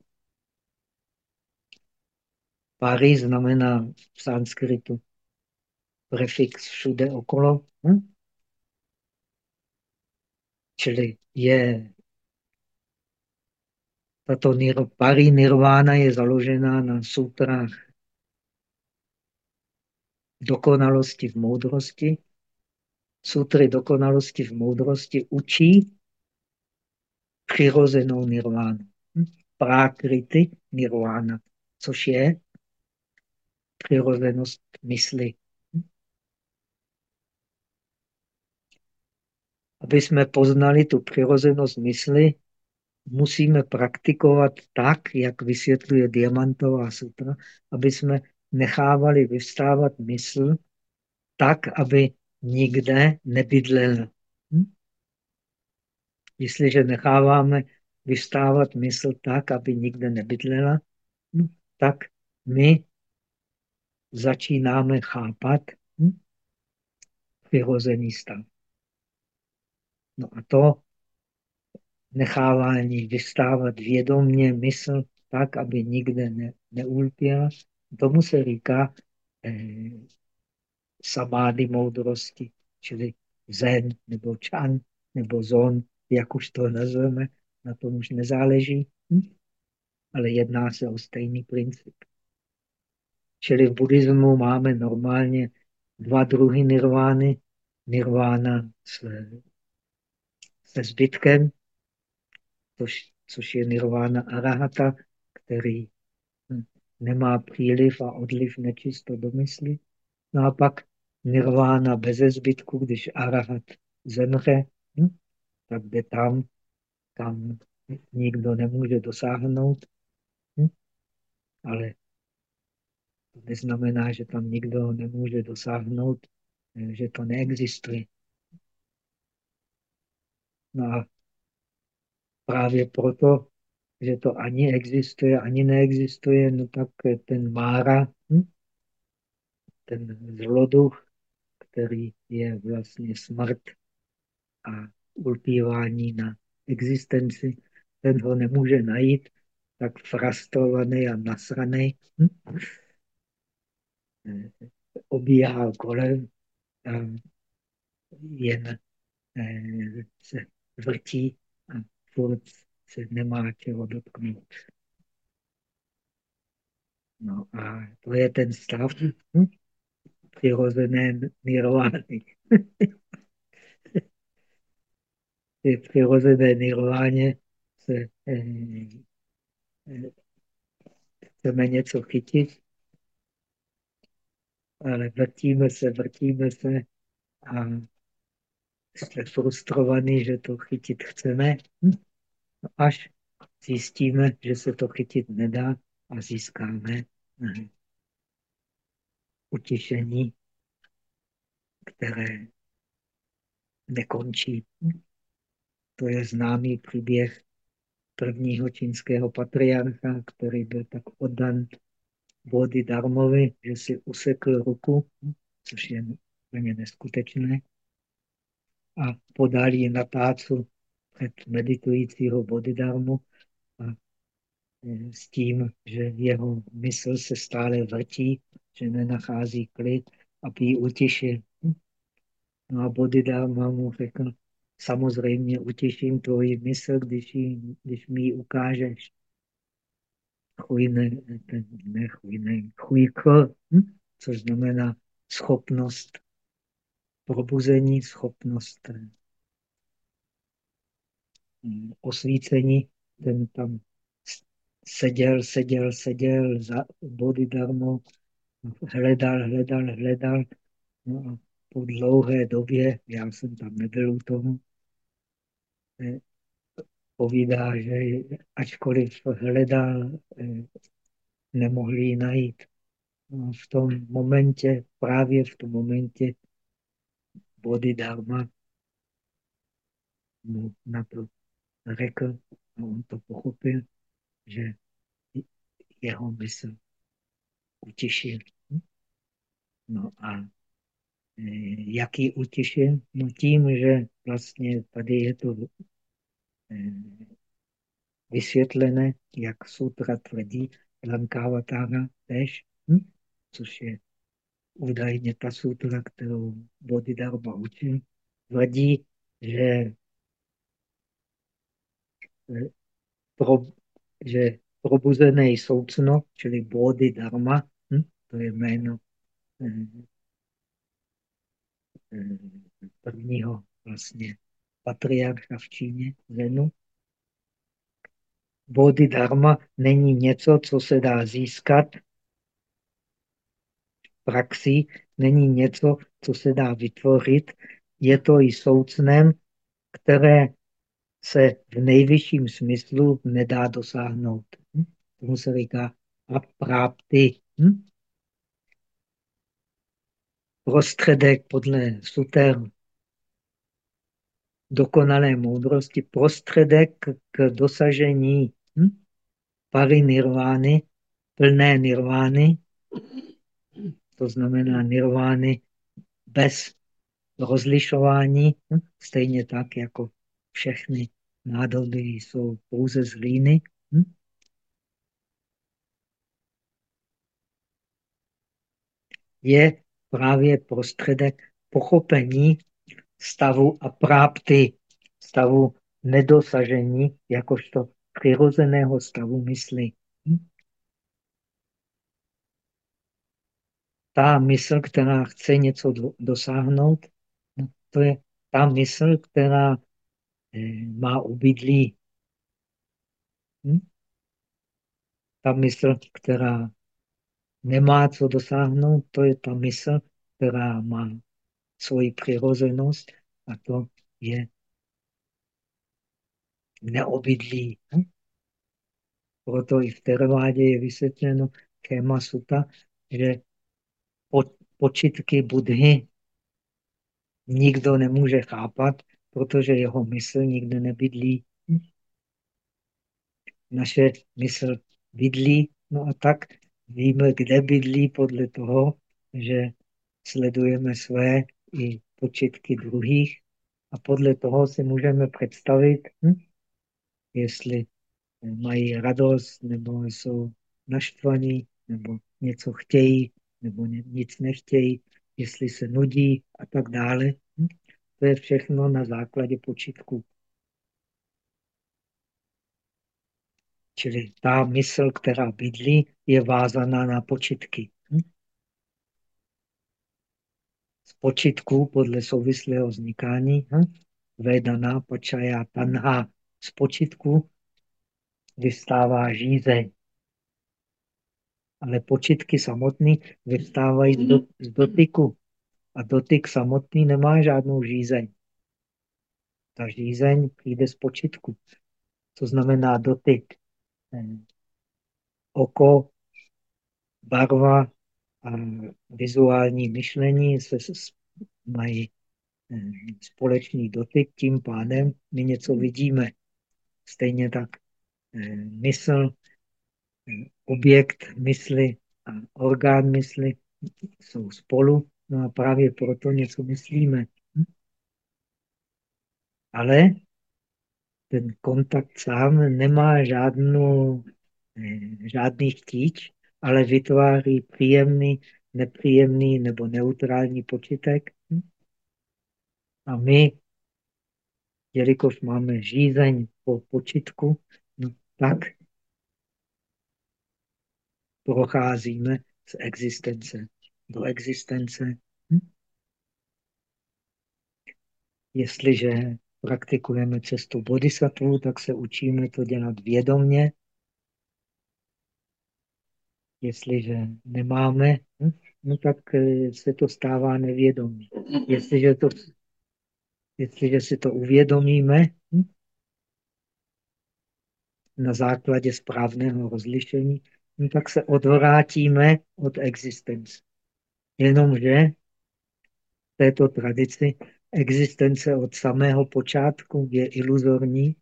Pari znamená v sanskritu prefix všude okolo. Hm? Čili je tato nir, pari nirvána je založená na sutrách dokonalosti v moudrosti. Sutry dokonalosti v moudrosti učí přirozenou nirvánu. Hm? Prákrity nirvána, což je přirozenost mysli. Aby jsme poznali tu přirozenost mysli, musíme praktikovat tak, jak vysvětluje Diamantová sutra, aby jsme nechávali vyvstávat mysl tak, aby nikde nebydlela. Hm? Jestliže necháváme vystávat mysl tak, aby nikde nebydlela, hm? tak my začínáme chápat hm? přirozený stav. No a to nechávání vystávat vědomně mysl tak, aby nikde ne, neulpěla, tomu se říká eh, samády moudrosti, čili zen nebo čan nebo zon, jak už to nazveme, na tom už nezáleží, hm? ale jedná se o stejný princip. Čili v buddhismu máme normálně dva druhy nirvány. Nirvána s, se zbytkem, což, což je nirvána arahata, který hm, nemá příliv a odliv nečisto do mysli. No a pak nirvána bez zbytku, když arahat zemře, hm, tak jde tam, kam nikdo nemůže dosáhnout. Hm? Ale to neznamená, že tam nikdo nemůže dosáhnout, eh, že to neexistuje. No a právě proto, že to ani existuje, ani neexistuje, no tak ten Mára, hm? ten zloduch, který je vlastně smrt a ulpívání na existenci, ten ho nemůže najít, tak frustrovaný a nasraný. Hm? Obíhá kolem a jen eh, se vrtí a furt se nemá čeho dotknout. No a to je ten stav hm? [laughs] přirozené nirvány. v [laughs] přirozené nirváně se eh, eh, chceme něco chytit, ale vrtíme se, vrtíme se a jsme frustrovaní, že to chytit chceme, hm? až zjistíme, že se to chytit nedá a získáme utišení, které nekončí. To je známý příběh prvního čínského patriarcha, který byl tak oddan Body Darmovi, že si usekl ruku, což je úplně neskutečné, a podal ji na tácu před meditujícího Bodhidharmu a e, s tím, že jeho mysl se stále vrtí, že nenachází klid, aby ji utěšil. No a Bodhidharma mu řekl, samozřejmě utěším tvoji mysl, když, jí, když mi ji ukážeš. Chujne, ne chujne, chujko, hm? což znamená schopnost probuzení, schopnost hm, osvícení. Ten tam seděl, seděl, seděl za Bodhidharmu, hledal, hledal, hledal. No a po dlouhé době, já jsem tam nebyl u toho, eh, povídá, že ačkoliv hledal, eh, nemohli ji najít. No v tom momentě, právě v tom momentě, Bodhidharma mu na to řekl a on to pochopil, že jeho mysl utěšil. No a e, jaký utěšil? No tím, že vlastně tady je to vysvětlené, jak sutra tvrdí, Lankavatara tež, hm? což je údajně ta sutra, kterou Bodhidharma učil, tvrdí, že, e, pro, že probuzený soucno, čili Bodhidharma, hm? to je jméno eh, eh, prvního vlastně patriarcha v Číně, Zenu. Bodhidharma není něco, co se dá získat praxi, není něco, co se dá vytvořit. Je to i soucnem, které se v nejvyšším smyslu nedá dosáhnout. Hm? Tomu se říká aprápty. Hm? Prostředek podle suter dokonalé moudrosti, prostředek k dosažení hm? parinirvány, plné nirvány, to znamená nirvány bez rozlišování, hm? stejně tak jako všechny nádoby jsou pouze z hlíny. Hm? Je právě prostředek pochopení stavu a prápty, stavu nedosažení, jakožto přirozeného stavu mysli. Hm? Ta mysl, která chce něco dosáhnout, no, to je ta mysl, která Eh, má obydlí. Hm? Ta mysl, která nemá co dosáhnout, to je ta mysl, která má svoji přirozenost a to je neobydlí. Hm? Proto i v Teravádě je vysvětleno Kema Suta, že po, počitky Budhy nikdo nemůže chápat, protože jeho mysl nikde nebydlí. Naše mysl bydlí, no a tak víme, kde bydlí podle toho, že sledujeme své i počitky druhých a podle toho si můžeme představit, hm, jestli mají radost, nebo jsou naštvaní, nebo něco chtějí, nebo nic nechtějí, jestli se nudí a tak dále. Hm. To je všechno na základě počítku. Čili ta mysl, která bydlí, je vázaná na počítky. Hm? Z podle souvislého vznikání hm? Vedana, Pačaja, Tanha. Z vystává žízeň. Ale počítky samotný vystávají z, do, z dotyku. A dotyk samotný nemá žádnou žízeň. Ta žízeň přijde z počitku. Co znamená dotyk? oko, barva vizuální myšlení se mají eh, společný dotyk, tím pádem my něco vidíme. Stejně tak eh, mysl, eh, objekt mysli a orgán mysli jsou spolu, no a právě proto něco myslíme. Ale ten kontakt sám nemá žádnou, žádný chtíč, ale vytváří příjemný, nepříjemný nebo neutrální počítek. A my, jelikož máme žízeň po počitku, no, tak procházíme z existence do existence. Hm? Jestliže praktikujeme cestu bodhisattva, tak se učíme to dělat vědomně. Jestliže nemáme, hm? no tak eh, se to stává nevědomí. Jestliže, to, jestliže si to uvědomíme, hm? na základě správného rozlišení, no tak se odvrátíme od existence. Jenomže v této tradici existence od samého počátku je iluzorní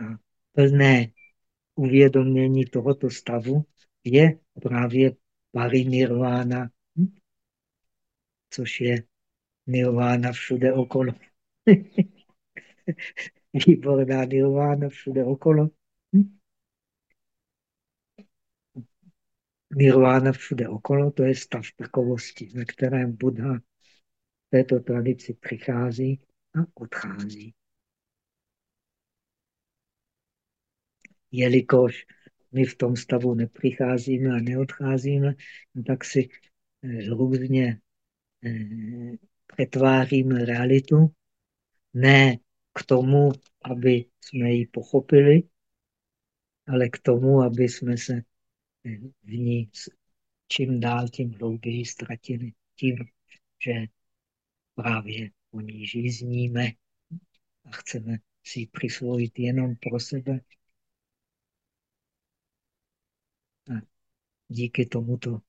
a plné uvědomění tohoto stavu je právě parinirvána, což je nirvána všude okolo. [laughs] Výborná nirvána všude okolo. Nirvána všude okolo, to je stav takovosti, ve kterém Buddha v této tradici přichází a odchází. Jelikož my v tom stavu nepřicházíme a neodcházíme, tak si eh, různě eh, přetváříme realitu, ne k tomu, aby jsme ji pochopili, ale k tomu, aby jsme se v ní čím dál tím hlouběji ztratili. Tím, že právě o ní žízníme a chceme si ji přisvojit jenom pro sebe. Díky tomuto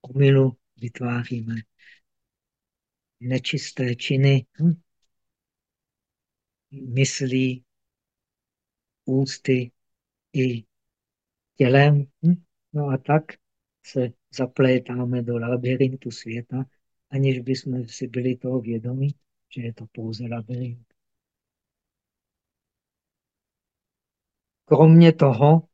omylu vytváříme nečisté činy, hm? myslí, ústy i tělem. Hm? No a tak se zaplétáme do labirintu světa, aniž bychom si byli toho vědomí, že je to pouze labirint. Kromě toho,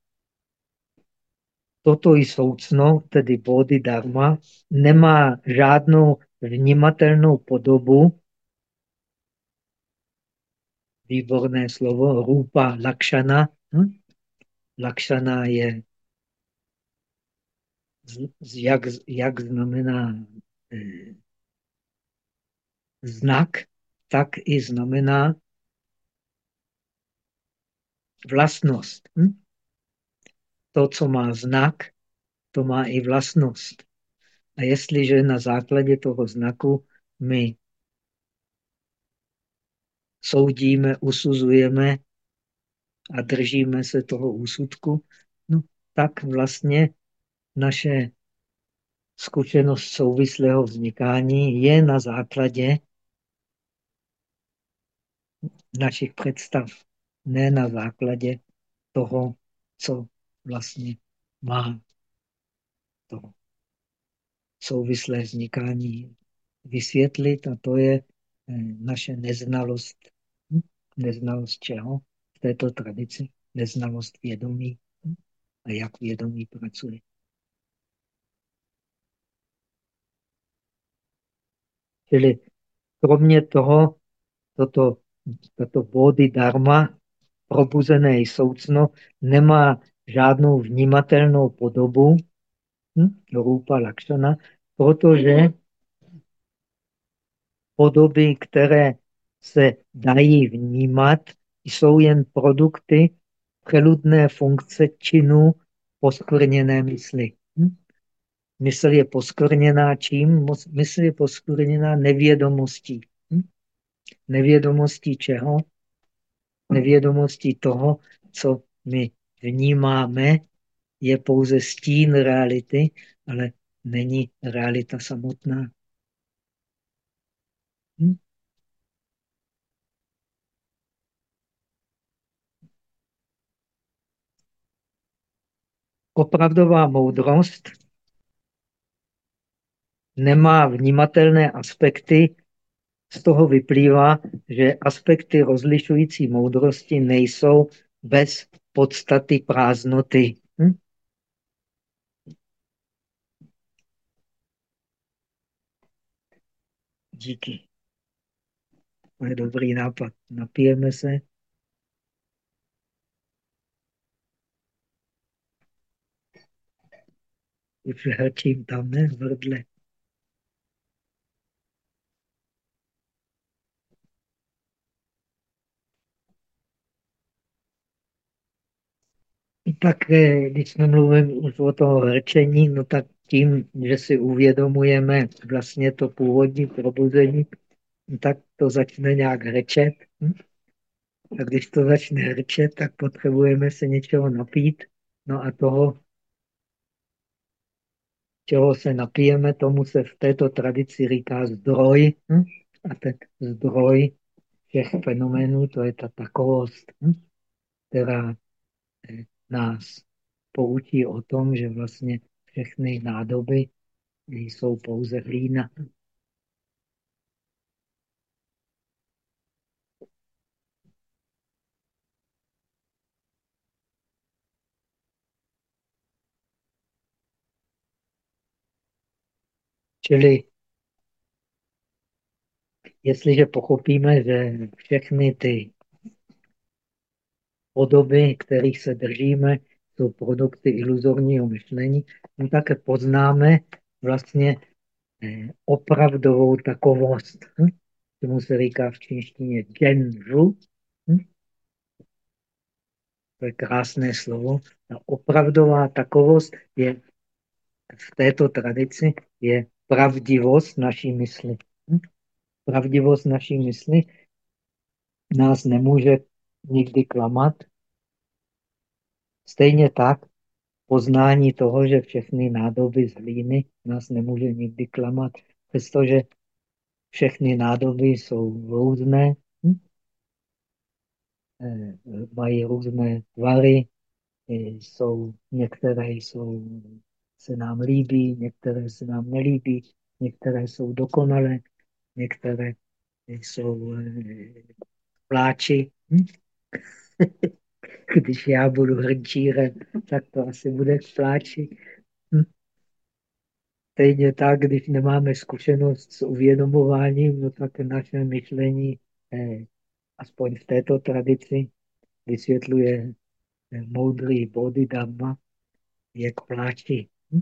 toto i soucno, tedy body dharma, nemá žádnou vnímatelnou podobu, výborné slovo, rupa lakšana. Hm? Lakšana je jak, jak znamená eh, znak, tak i znamená vlastnost. Hm? To, co má znak, to má i vlastnost. A jestliže na základě toho znaku my soudíme, usuzujeme a držíme se toho úsudku, no, tak vlastně naše zkušenost souvislého vznikání je na základě našich představ, ne na základě toho, co vlastně má to souvislé vznikání vysvětlit a to je eh, naše neznalost. Hm? Neznalost čeho? V této tradici neznalost vědomí hm? a jak vědomí pracuje. Čili kromě toho, toto, toto body dharma, probuzené soucno, nemá žádnou vnímatelnou podobu, hm? rupa lakšana, protože podoby, které se dají vnímat, jsou jen produkty přeludné funkce činu poskvrněné mysli. Hm? Mysl je poskvrněná čím? Mysl je poskvrněná nevědomostí. Hm? Nevědomostí čeho? Nevědomostí toho, co my vnímáme, je pouze stín reality, ale není realita samotná. Hm? Opravdová moudrost nemá vnímatelné aspekty, z toho vyplývá, že aspekty rozlišující moudrosti nejsou bez podstaty prázdnoty. Hm? Díky. To je dobrý nápad. Napijeme se. Hrčím tam, ne? Vrdle. Eh, když mluvili už o toho hrčení, no tak tím, že si uvědomujeme vlastně to původní probuzení, no tak to začne nějak hrčet. A když to začne hrčet, tak potřebujeme se něčeho napít. No a toho, čeho se napijeme, tomu se v této tradici říká zdroj. A ten zdroj těch fenoménů, to je ta takovost, která eh, nás poučí o tom, že vlastně všechny nádoby jsou pouze hlína. Čili jestliže pochopíme, že všechny ty podoby, kterých se držíme, jsou produkty iluzorního myšlení, no tak poznáme vlastně eh, opravdovou takovost. Hm? Tomu se říká v čínštině genžu. Hm? To je krásné slovo. A opravdová takovost je v této tradici je pravdivost naší mysli. Hm? Pravdivost naší mysli nás nemůže nikdy klamat. Stejně tak poznání toho, že všechny nádoby z hlíny nás nemůže nikdy klamat, přestože všechny nádoby jsou různé, hm? Eh, mají různé tvary, jsou, některé jsou, se nám líbí, některé se nám nelíbí, některé jsou dokonalé, některé jsou eh, pláči. Hm? [laughs] Když já budu hrnčírem, tak to asi bude k pláči. Hm? Stejně tak, když nemáme zkušenost s uvědomováním, no tak naše myšlení, eh, aspoň v této tradici, vysvětluje eh, moudrý Bodhidharma, je k pláči. Hm?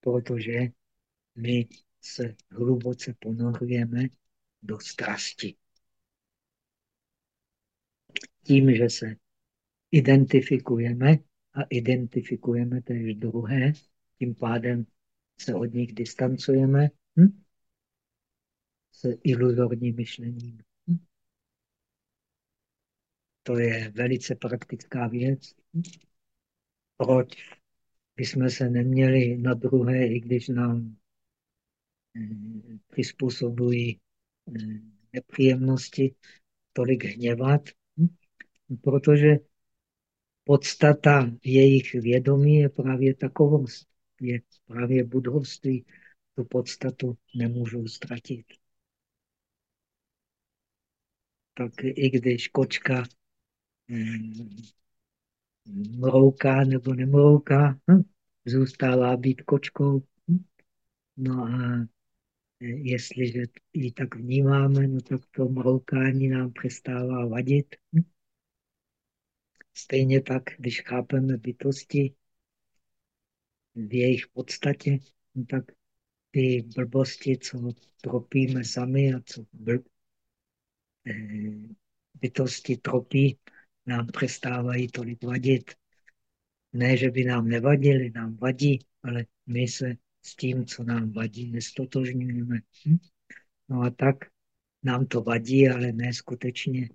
Protože my se hluboce ponorujeme do strasti tím, že se identifikujeme a identifikujeme též druhé, tím pádem se od nich distancujeme hm? s iluzorním myšlením. Hm? To je velice praktická věc. Hm? Proč bychom se neměli na druhé, i když nám hm, přizpůsobují hm, nepříjemnosti, tolik hněvat, protože podstata jejich vědomí je právě takovost, je právě budovství. Tu podstatu nemůžou ztratit. Tak i když kočka hm, mrouká nebo nemrouká, hm, zůstává být kočkou. Hm. No a jestliže ji tak vnímáme, no tak to mroukání nám přestává vadit. Hm. Stejně tak, když chápeme bytosti v jejich podstatě, no tak ty blbosti, co tropíme sami a co bl eh, bytosti tropí, nám přestávají tolik vadit. Ne, že by nám nevadili, nám vadí, ale my se s tím, co nám vadí, nestotožňujeme. Hm? No a tak nám to vadí, ale ne skutečně.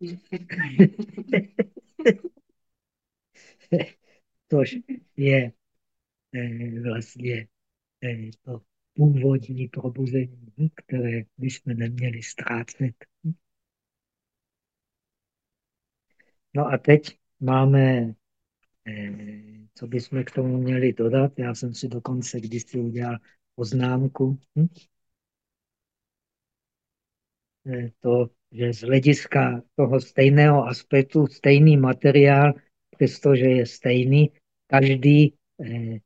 [laughs] [laughs] Tož je eh, vlastně eh, to původní probuzení, které bychom neměli ztrácet. No a teď máme, eh, co bychom k tomu měli dodat. Já jsem si dokonce kdysi udělal poznámku. Hm? To, že z hlediska toho stejného aspektu, stejný materiál, přestože je stejný, každý eh,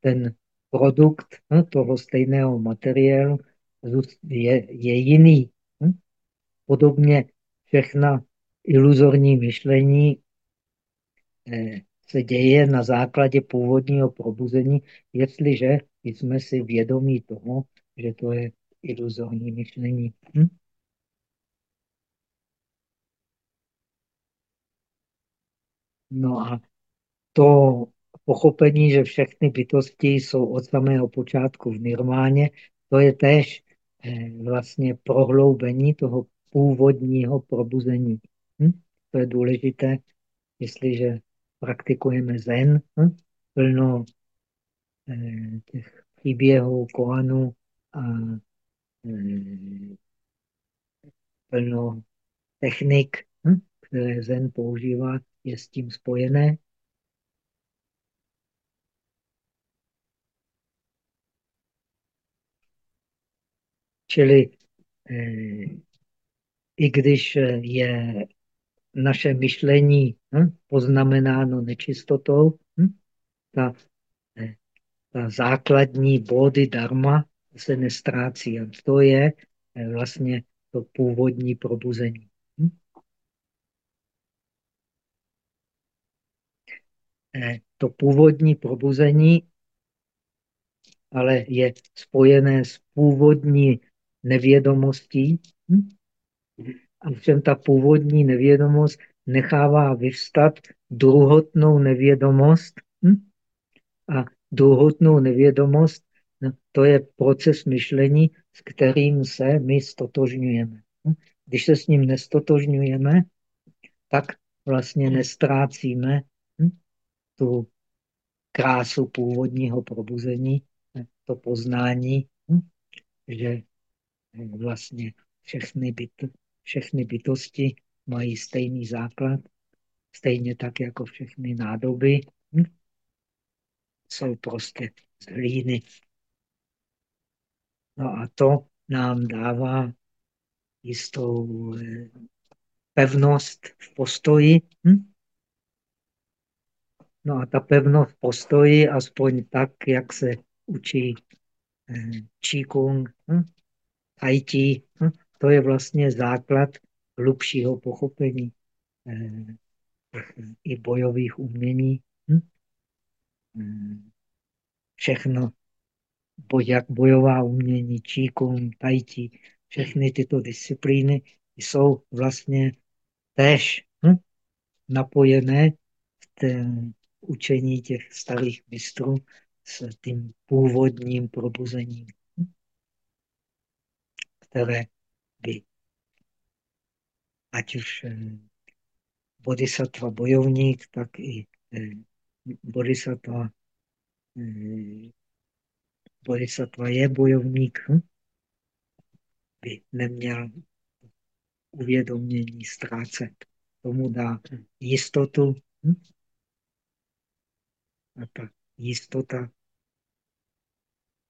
ten produkt hm, toho stejného materiálu je, je jiný. Hm? Podobně všechna iluzorní myšlení eh, se děje na základě původního probuzení, jestliže jsme si vědomí toho, že to je iluzorní myšlení. Hm? No a to pochopení, že všechny bytosti jsou od samého počátku v nirváně, to je též eh, vlastně prohloubení toho původního probuzení. Hm? To je důležité, jestliže praktikujeme zen, hm? plno eh, těch příběhů, koanů a eh, plno technik, hm? které zen používá, je s tím spojené. Čili eh, i když je naše myšlení hm, poznamenáno nečistotou, hm, ta, eh, ta základní body dharma se nestrácí. A to je eh, vlastně to původní probuzení. Hm? Eh, to původní probuzení ale je spojené s původní nevědomostí. Hm? A všem ta původní nevědomost nechává vyvstat druhotnou nevědomost. Hm? A druhotnou nevědomost, no, to je proces myšlení, s kterým se my stotožňujeme. Hm? Když se s ním nestotožňujeme, tak vlastně nestrácíme hm? Tu krásu původního probuzení, to poznání, hm? že vlastně všechny, byt, všechny bytosti mají stejný základ, stejně tak jako všechny nádoby, hm? jsou prostě z hlíny. No a to nám dává jistou eh, pevnost v postoji. Hm? No a ta pevnost v postoji, aspoň tak, jak se učí eh, Qigong, hm? Tai Chi, hm? to je vlastně základ hlubšího pochopení eh, i bojových umění. Hm? hm? Všechno, jak bojová umění, Qigong, Tai Chi, všechny tyto disciplíny jsou vlastně hm? napojené učení těch starých mistrů s tím původním probuzením, hm? které by ať už eh, bodhisattva bojovník, tak i eh, bodhisattva, eh, bodhisattva je bojovník, hm? by neměl uvědomění ztrácet. Tomu dá jistotu. A ta jistota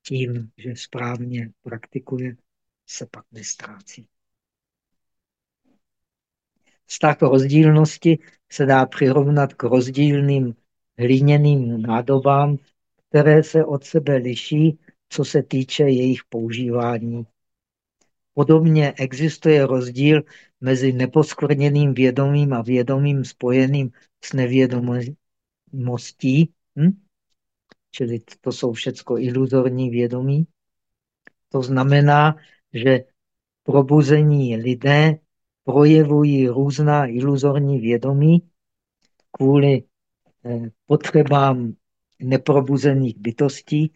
tím, že správně praktikuje, se pak nestrácí. Vztah rozdílnosti se dá přirovnat k rozdílným hliněným nádobám, které se od sebe liší, co se týče jejich používání. Podobně existuje rozdíl mezi neposkvrněným vědomím a vědomím spojeným s nevědomostí. Hm? Čili to jsou všechno iluzorní vědomí. To znamená, že probuzení lidé projevují různá iluzorní vědomí kvůli eh, potřebám neprobuzených bytostí,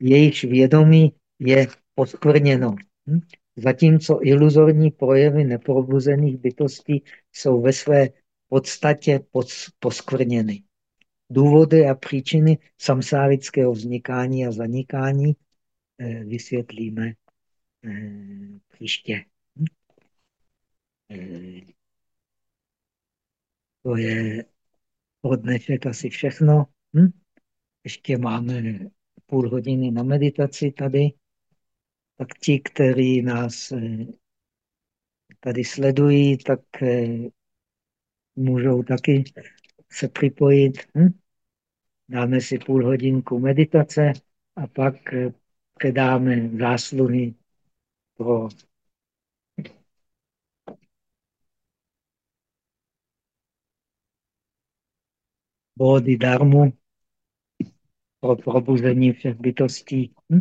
jejichž vědomí je poskvrněno. Hm? Zatímco iluzorní projevy neprobuzených bytostí jsou ve své podstatě poskvrněny. Důvody a příčiny samsárického vznikání a zanikání eh, vysvětlíme eh, příště. Hm? Eh, to je pro dnešek asi všechno. Hm? Ještě máme půl hodiny na meditaci tady. Tak ti, kteří nás tady sledují, tak můžou taky se připojit. Hm? Dáme si půl hodinku meditace a pak eh, předáme zásluhy pro body darmu, pro probuzení všech bytostí. Hm?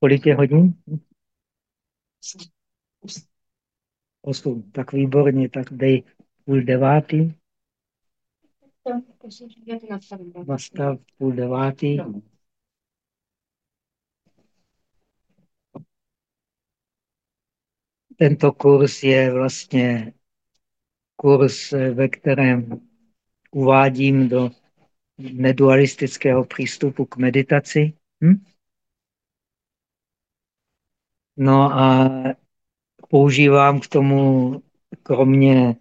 Kolik je hodin? Osm. Tak výborně, tak dej půl devátý. Nastav půl devátý. Tento kurz je vlastně kurz, ve kterém uvádím do nedualistického přístupu k meditaci. Hm? No a používám k tomu kromě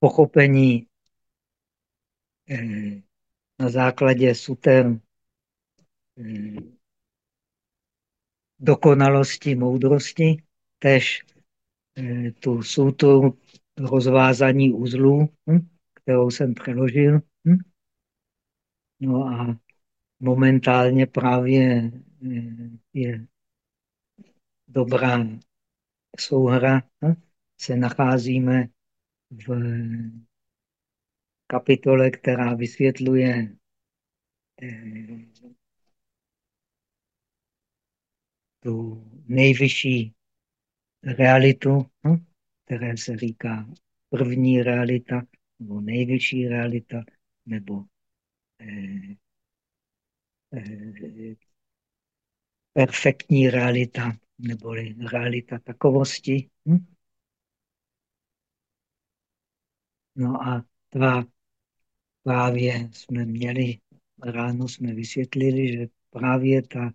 pochopení eh, na základě suter eh, dokonalosti, moudrosti, tež eh, tu sutu rozvázání uzlů, hm, kterou jsem přeložil. Hm. No a momentálně právě je dobrá souhra, hm, se nacházíme v kapitole, která vysvětluje eh, tu nejvyšší realitu, hm, které se říká první realita, nebo nejvyšší realita, nebo eh, eh, perfektní realita, nebo realita takovosti. Hm? No a dva, právě jsme měli, ráno jsme vysvětlili, že právě ta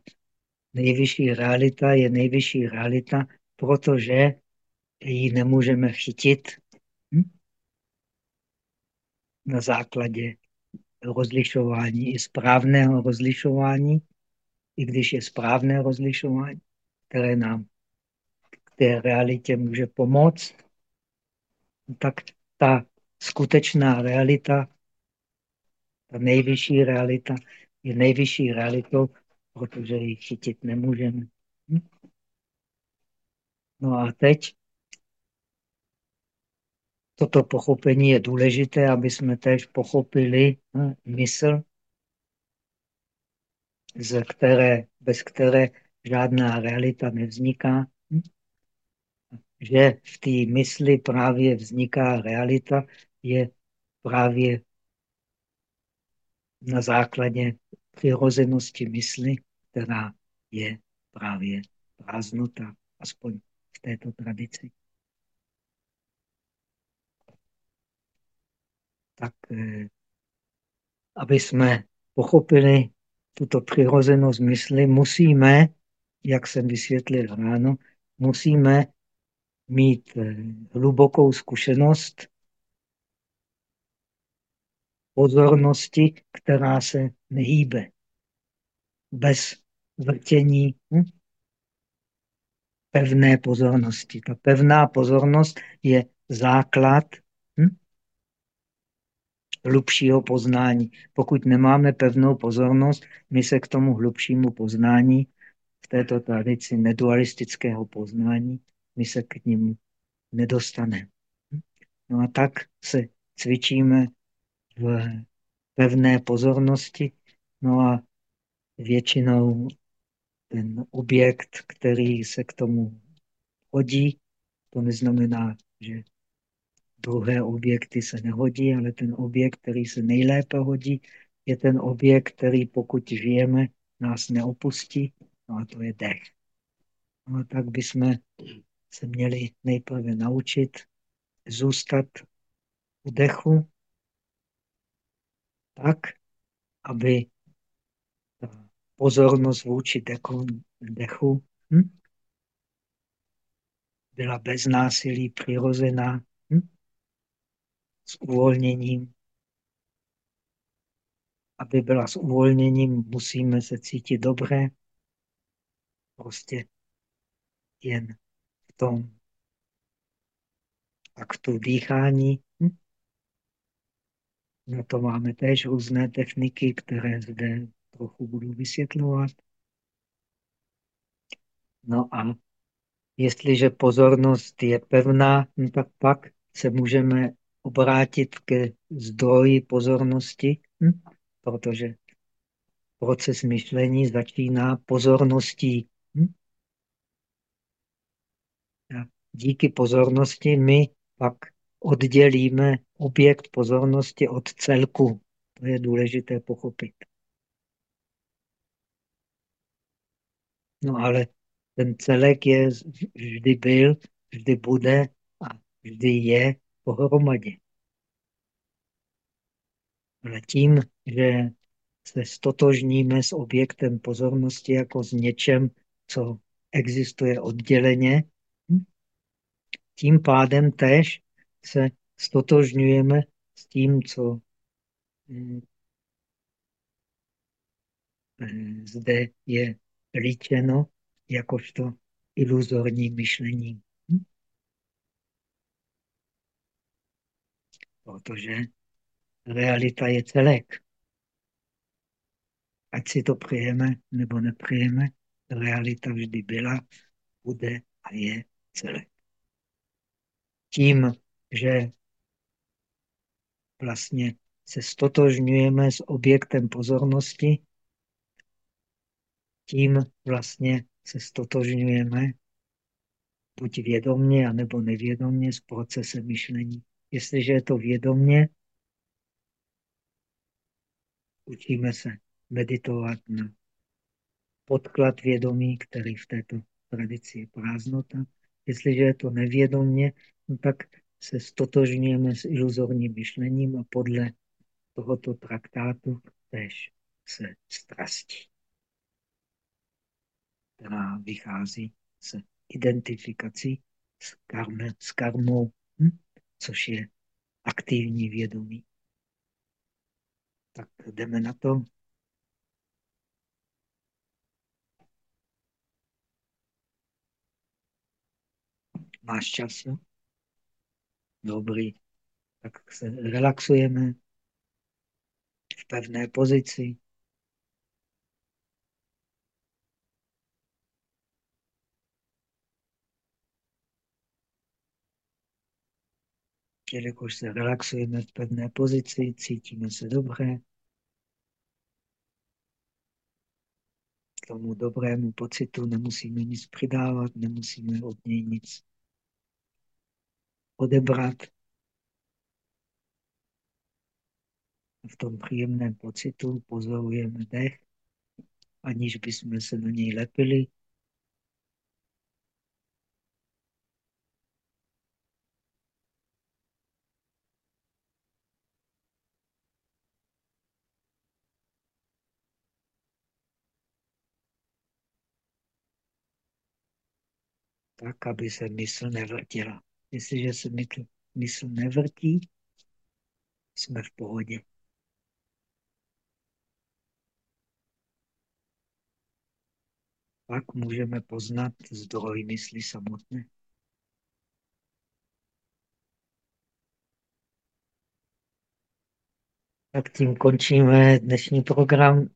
nejvyšší realita je nejvyšší realita, protože ji nemůžeme chytit hm? na základě rozlišování i správného rozlišování, i když je správné rozlišování, které nám k té realitě může pomoct, tak ta skutečná realita, ta nejvyšší realita, je nejvyšší realitou, protože ji chytit nemůžeme. Hm? No a teď toto pochopení je důležité, aby jsme též pochopili hm, mysl, z které, bez které žádná realita nevzniká. Hm? Že v té mysli právě vzniká realita, je právě na základě přirozenosti mysli, která je právě prázdnota, aspoň v této tradici. Tak, eh, aby jsme pochopili tuto přirozenost mysli, musíme, jak jsem vysvětlil ráno, musíme mít eh, hlubokou zkušenost pozornosti, která se nehýbe. Bez vrtění hm? pevné pozornosti. Ta pevná pozornost je základ hm? hlubšího poznání. Pokud nemáme pevnou pozornost, my se k tomu hlubšímu poznání v této tradici nedualistického poznání, my se k němu nedostaneme. Hm? No a tak se cvičíme v pevné pozornosti. No a většinou ten objekt, který se k tomu hodí, to neznamená, že druhé objekty se nehodí, ale ten objekt, který se nejlépe hodí, je ten objekt, který pokud žijeme, nás neopustí, no a to je dech. No, tak bychom se měli nejprve naučit zůstat u dechu tak, aby pozornost vůči dechu, dechu hm, byla bez násilí přirozená, hm, s uvolněním. Aby byla s uvolněním, musíme se cítit dobře. Prostě jen v tom aktu dýchání. Hm? Na to máme též různé techniky, které zde trochu budu vysvětlovat. No a jestliže pozornost je pevná, no tak pak se můžeme obrátit ke zdroji pozornosti, hm? protože proces myšlení začíná pozorností. Hm? A díky pozornosti my pak oddělíme objekt pozornosti od celku. To je důležité pochopit. No ale ten celek je, vždy byl, vždy bude a vždy je pohromadě. Ale tím, že se stotožníme s objektem pozornosti jako s něčem, co existuje odděleně, hm? tím pádem tež se stotožňujeme s tím, co hm, eh, zde je líčeno jakožto iluzorní myšlení. Hm? Protože realita je celek. Ať si to přejeme nebo nepřejeme, realita vždy byla, bude a je celek. Tím, že vlastně se stotožňujeme s objektem pozornosti, tím vlastně se stotožňujeme buď vědomně, anebo nevědomně s procesem myšlení. Jestliže je to vědomně, učíme se meditovat na podklad vědomí, který v této tradici je prázdnota. Jestliže je to nevědomně, no tak se stotožňujeme s iluzorním myšlením a podle tohoto traktátu tež se strastí která vychází z identifikací s, karme, s karmou, hm? což je aktivní vědomí. Tak jdeme na to. Máš čas, jo? Dobrý. Tak se relaxujeme v pevné pozici. jelikož se relaxujeme v pevné pozici, cítíme se dobře. K tomu dobrému pocitu nemusíme nic přidávat, nemusíme od něj nic odebrat. V tom příjemném pocitu pozorujeme dech, aniž bychom se na něj lepili, tak, aby se mysl nevrtila. Jestliže se mysl, mysl nevrtí, jsme v pohodě. Pak můžeme poznat zdroj mysli samotné. Tak tím končíme dnešní program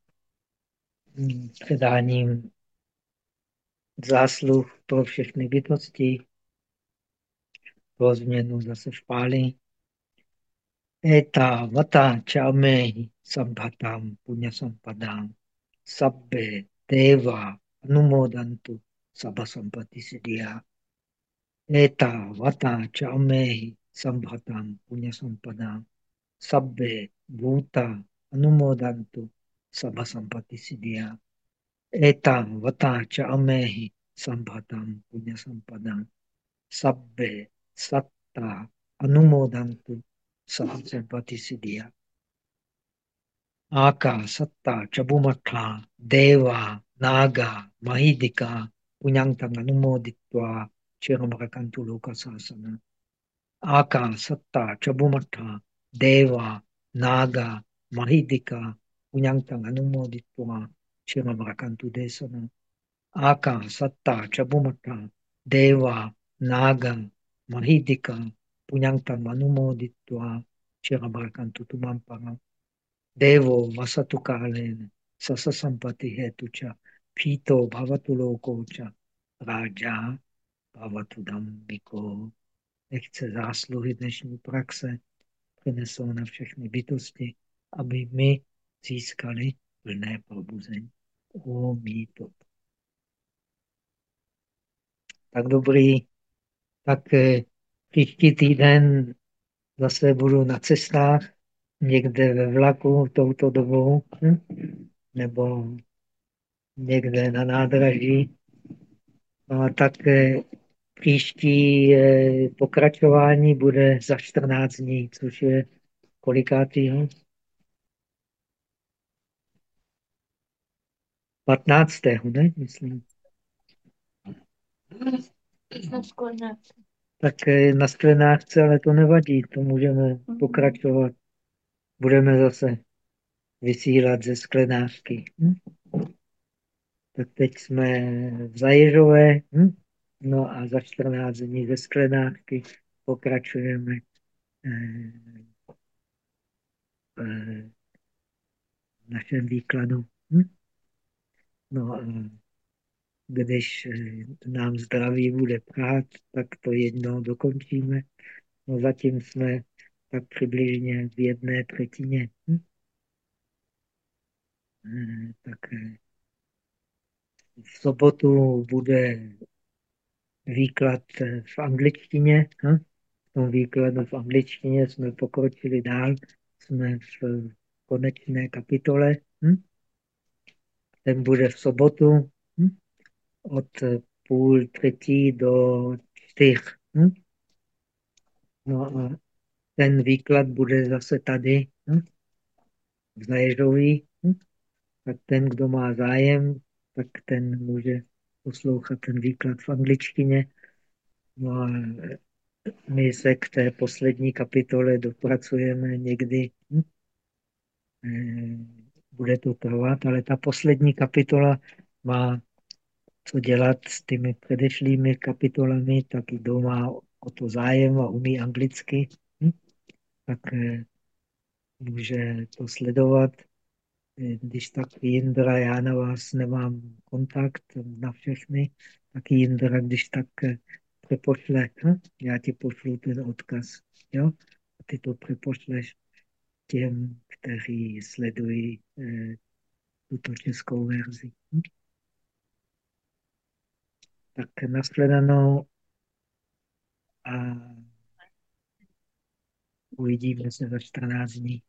předáním zásluh pro všechny bytosti, pro změnu zase v páli. Eta vata čamehi sambhatam punya sampadam sabbe deva anumodantu sabha sampati siddhya. Eta vata čamehi sambhatam punya sampadam sabbe bhuta anumodantu sabha sampati siddhya. Eta vata cha amehi sambhatam punya sampadam sabbe satta anumodantu pati siddhya. Aka satta cabumakla deva naga mahidika punyantang anumoditwa ceramakantu lokasasana. Aka satta cabumakla deva naga mahidika punyantang anumoditwa ceramakantu desana. Aka satta cabumakla deva naga Mahidika, Punyantang Anumoditva, Chiramarakantu Tumampara. Devo vasatu kalena sasa sampati hetucha pito bhavatu lokocha raja bhavatu dhammiko. Nechce zásluhy dnešní praxe přinesou na všechny bytosti, aby my získali plné probuzení. Omíto. Tak dobrý. Tak eh, příští týden zase budu na cestách někde ve vlaku touto dobou, hm? nebo někde na nádraží. No a tak eh, příští eh, pokračování bude za 14 dní, což je kolikátýho? 15. ne? Myslím. Tak eh, na sklenářce, ale to nevadí, to můžeme pokračovat budeme zase vysílat ze sklenářky. Hm? Tak teď jsme v Zaježové, hm? no a za 14 dní ze sklenářky pokračujeme eh, eh, v našem výkladu. Hm? No a když eh, nám zdraví bude prát, tak to jedno dokončíme. No zatím jsme tak přibližně v jedné třetině. Hm? Eh, tak eh, v sobotu bude výklad v angličtině. Hm? V tom výkladu v angličtině jsme pokročili dál. Jsme v konečné kapitole. Hm? Ten bude v sobotu? Od půl třetí do čtyř. Hm? No a ten výklad bude zase tady hm? v Zaježový. Hm? Tak ten, kdo má zájem, tak ten může poslouchat ten výklad v angličtině. No a my se k té poslední kapitole dopracujeme někdy. Hm? Eh, bude to trvat, ale ta poslední kapitola má co dělat s těmi předešlými kapitolami, tak kdo má o to zájem a umí anglicky, hm? tak eh, může to sledovat. Eh, když tak Jindra, já na vás nemám kontakt na všechny, tak Jindra, když tak eh, přepošle, hm? já ti pošlu ten odkaz, jo? A ty to přepošleš těm, kteří sledují eh, tuto českou verzi. Hm? Tak nashledanou a Uvidíme se za 14 dní.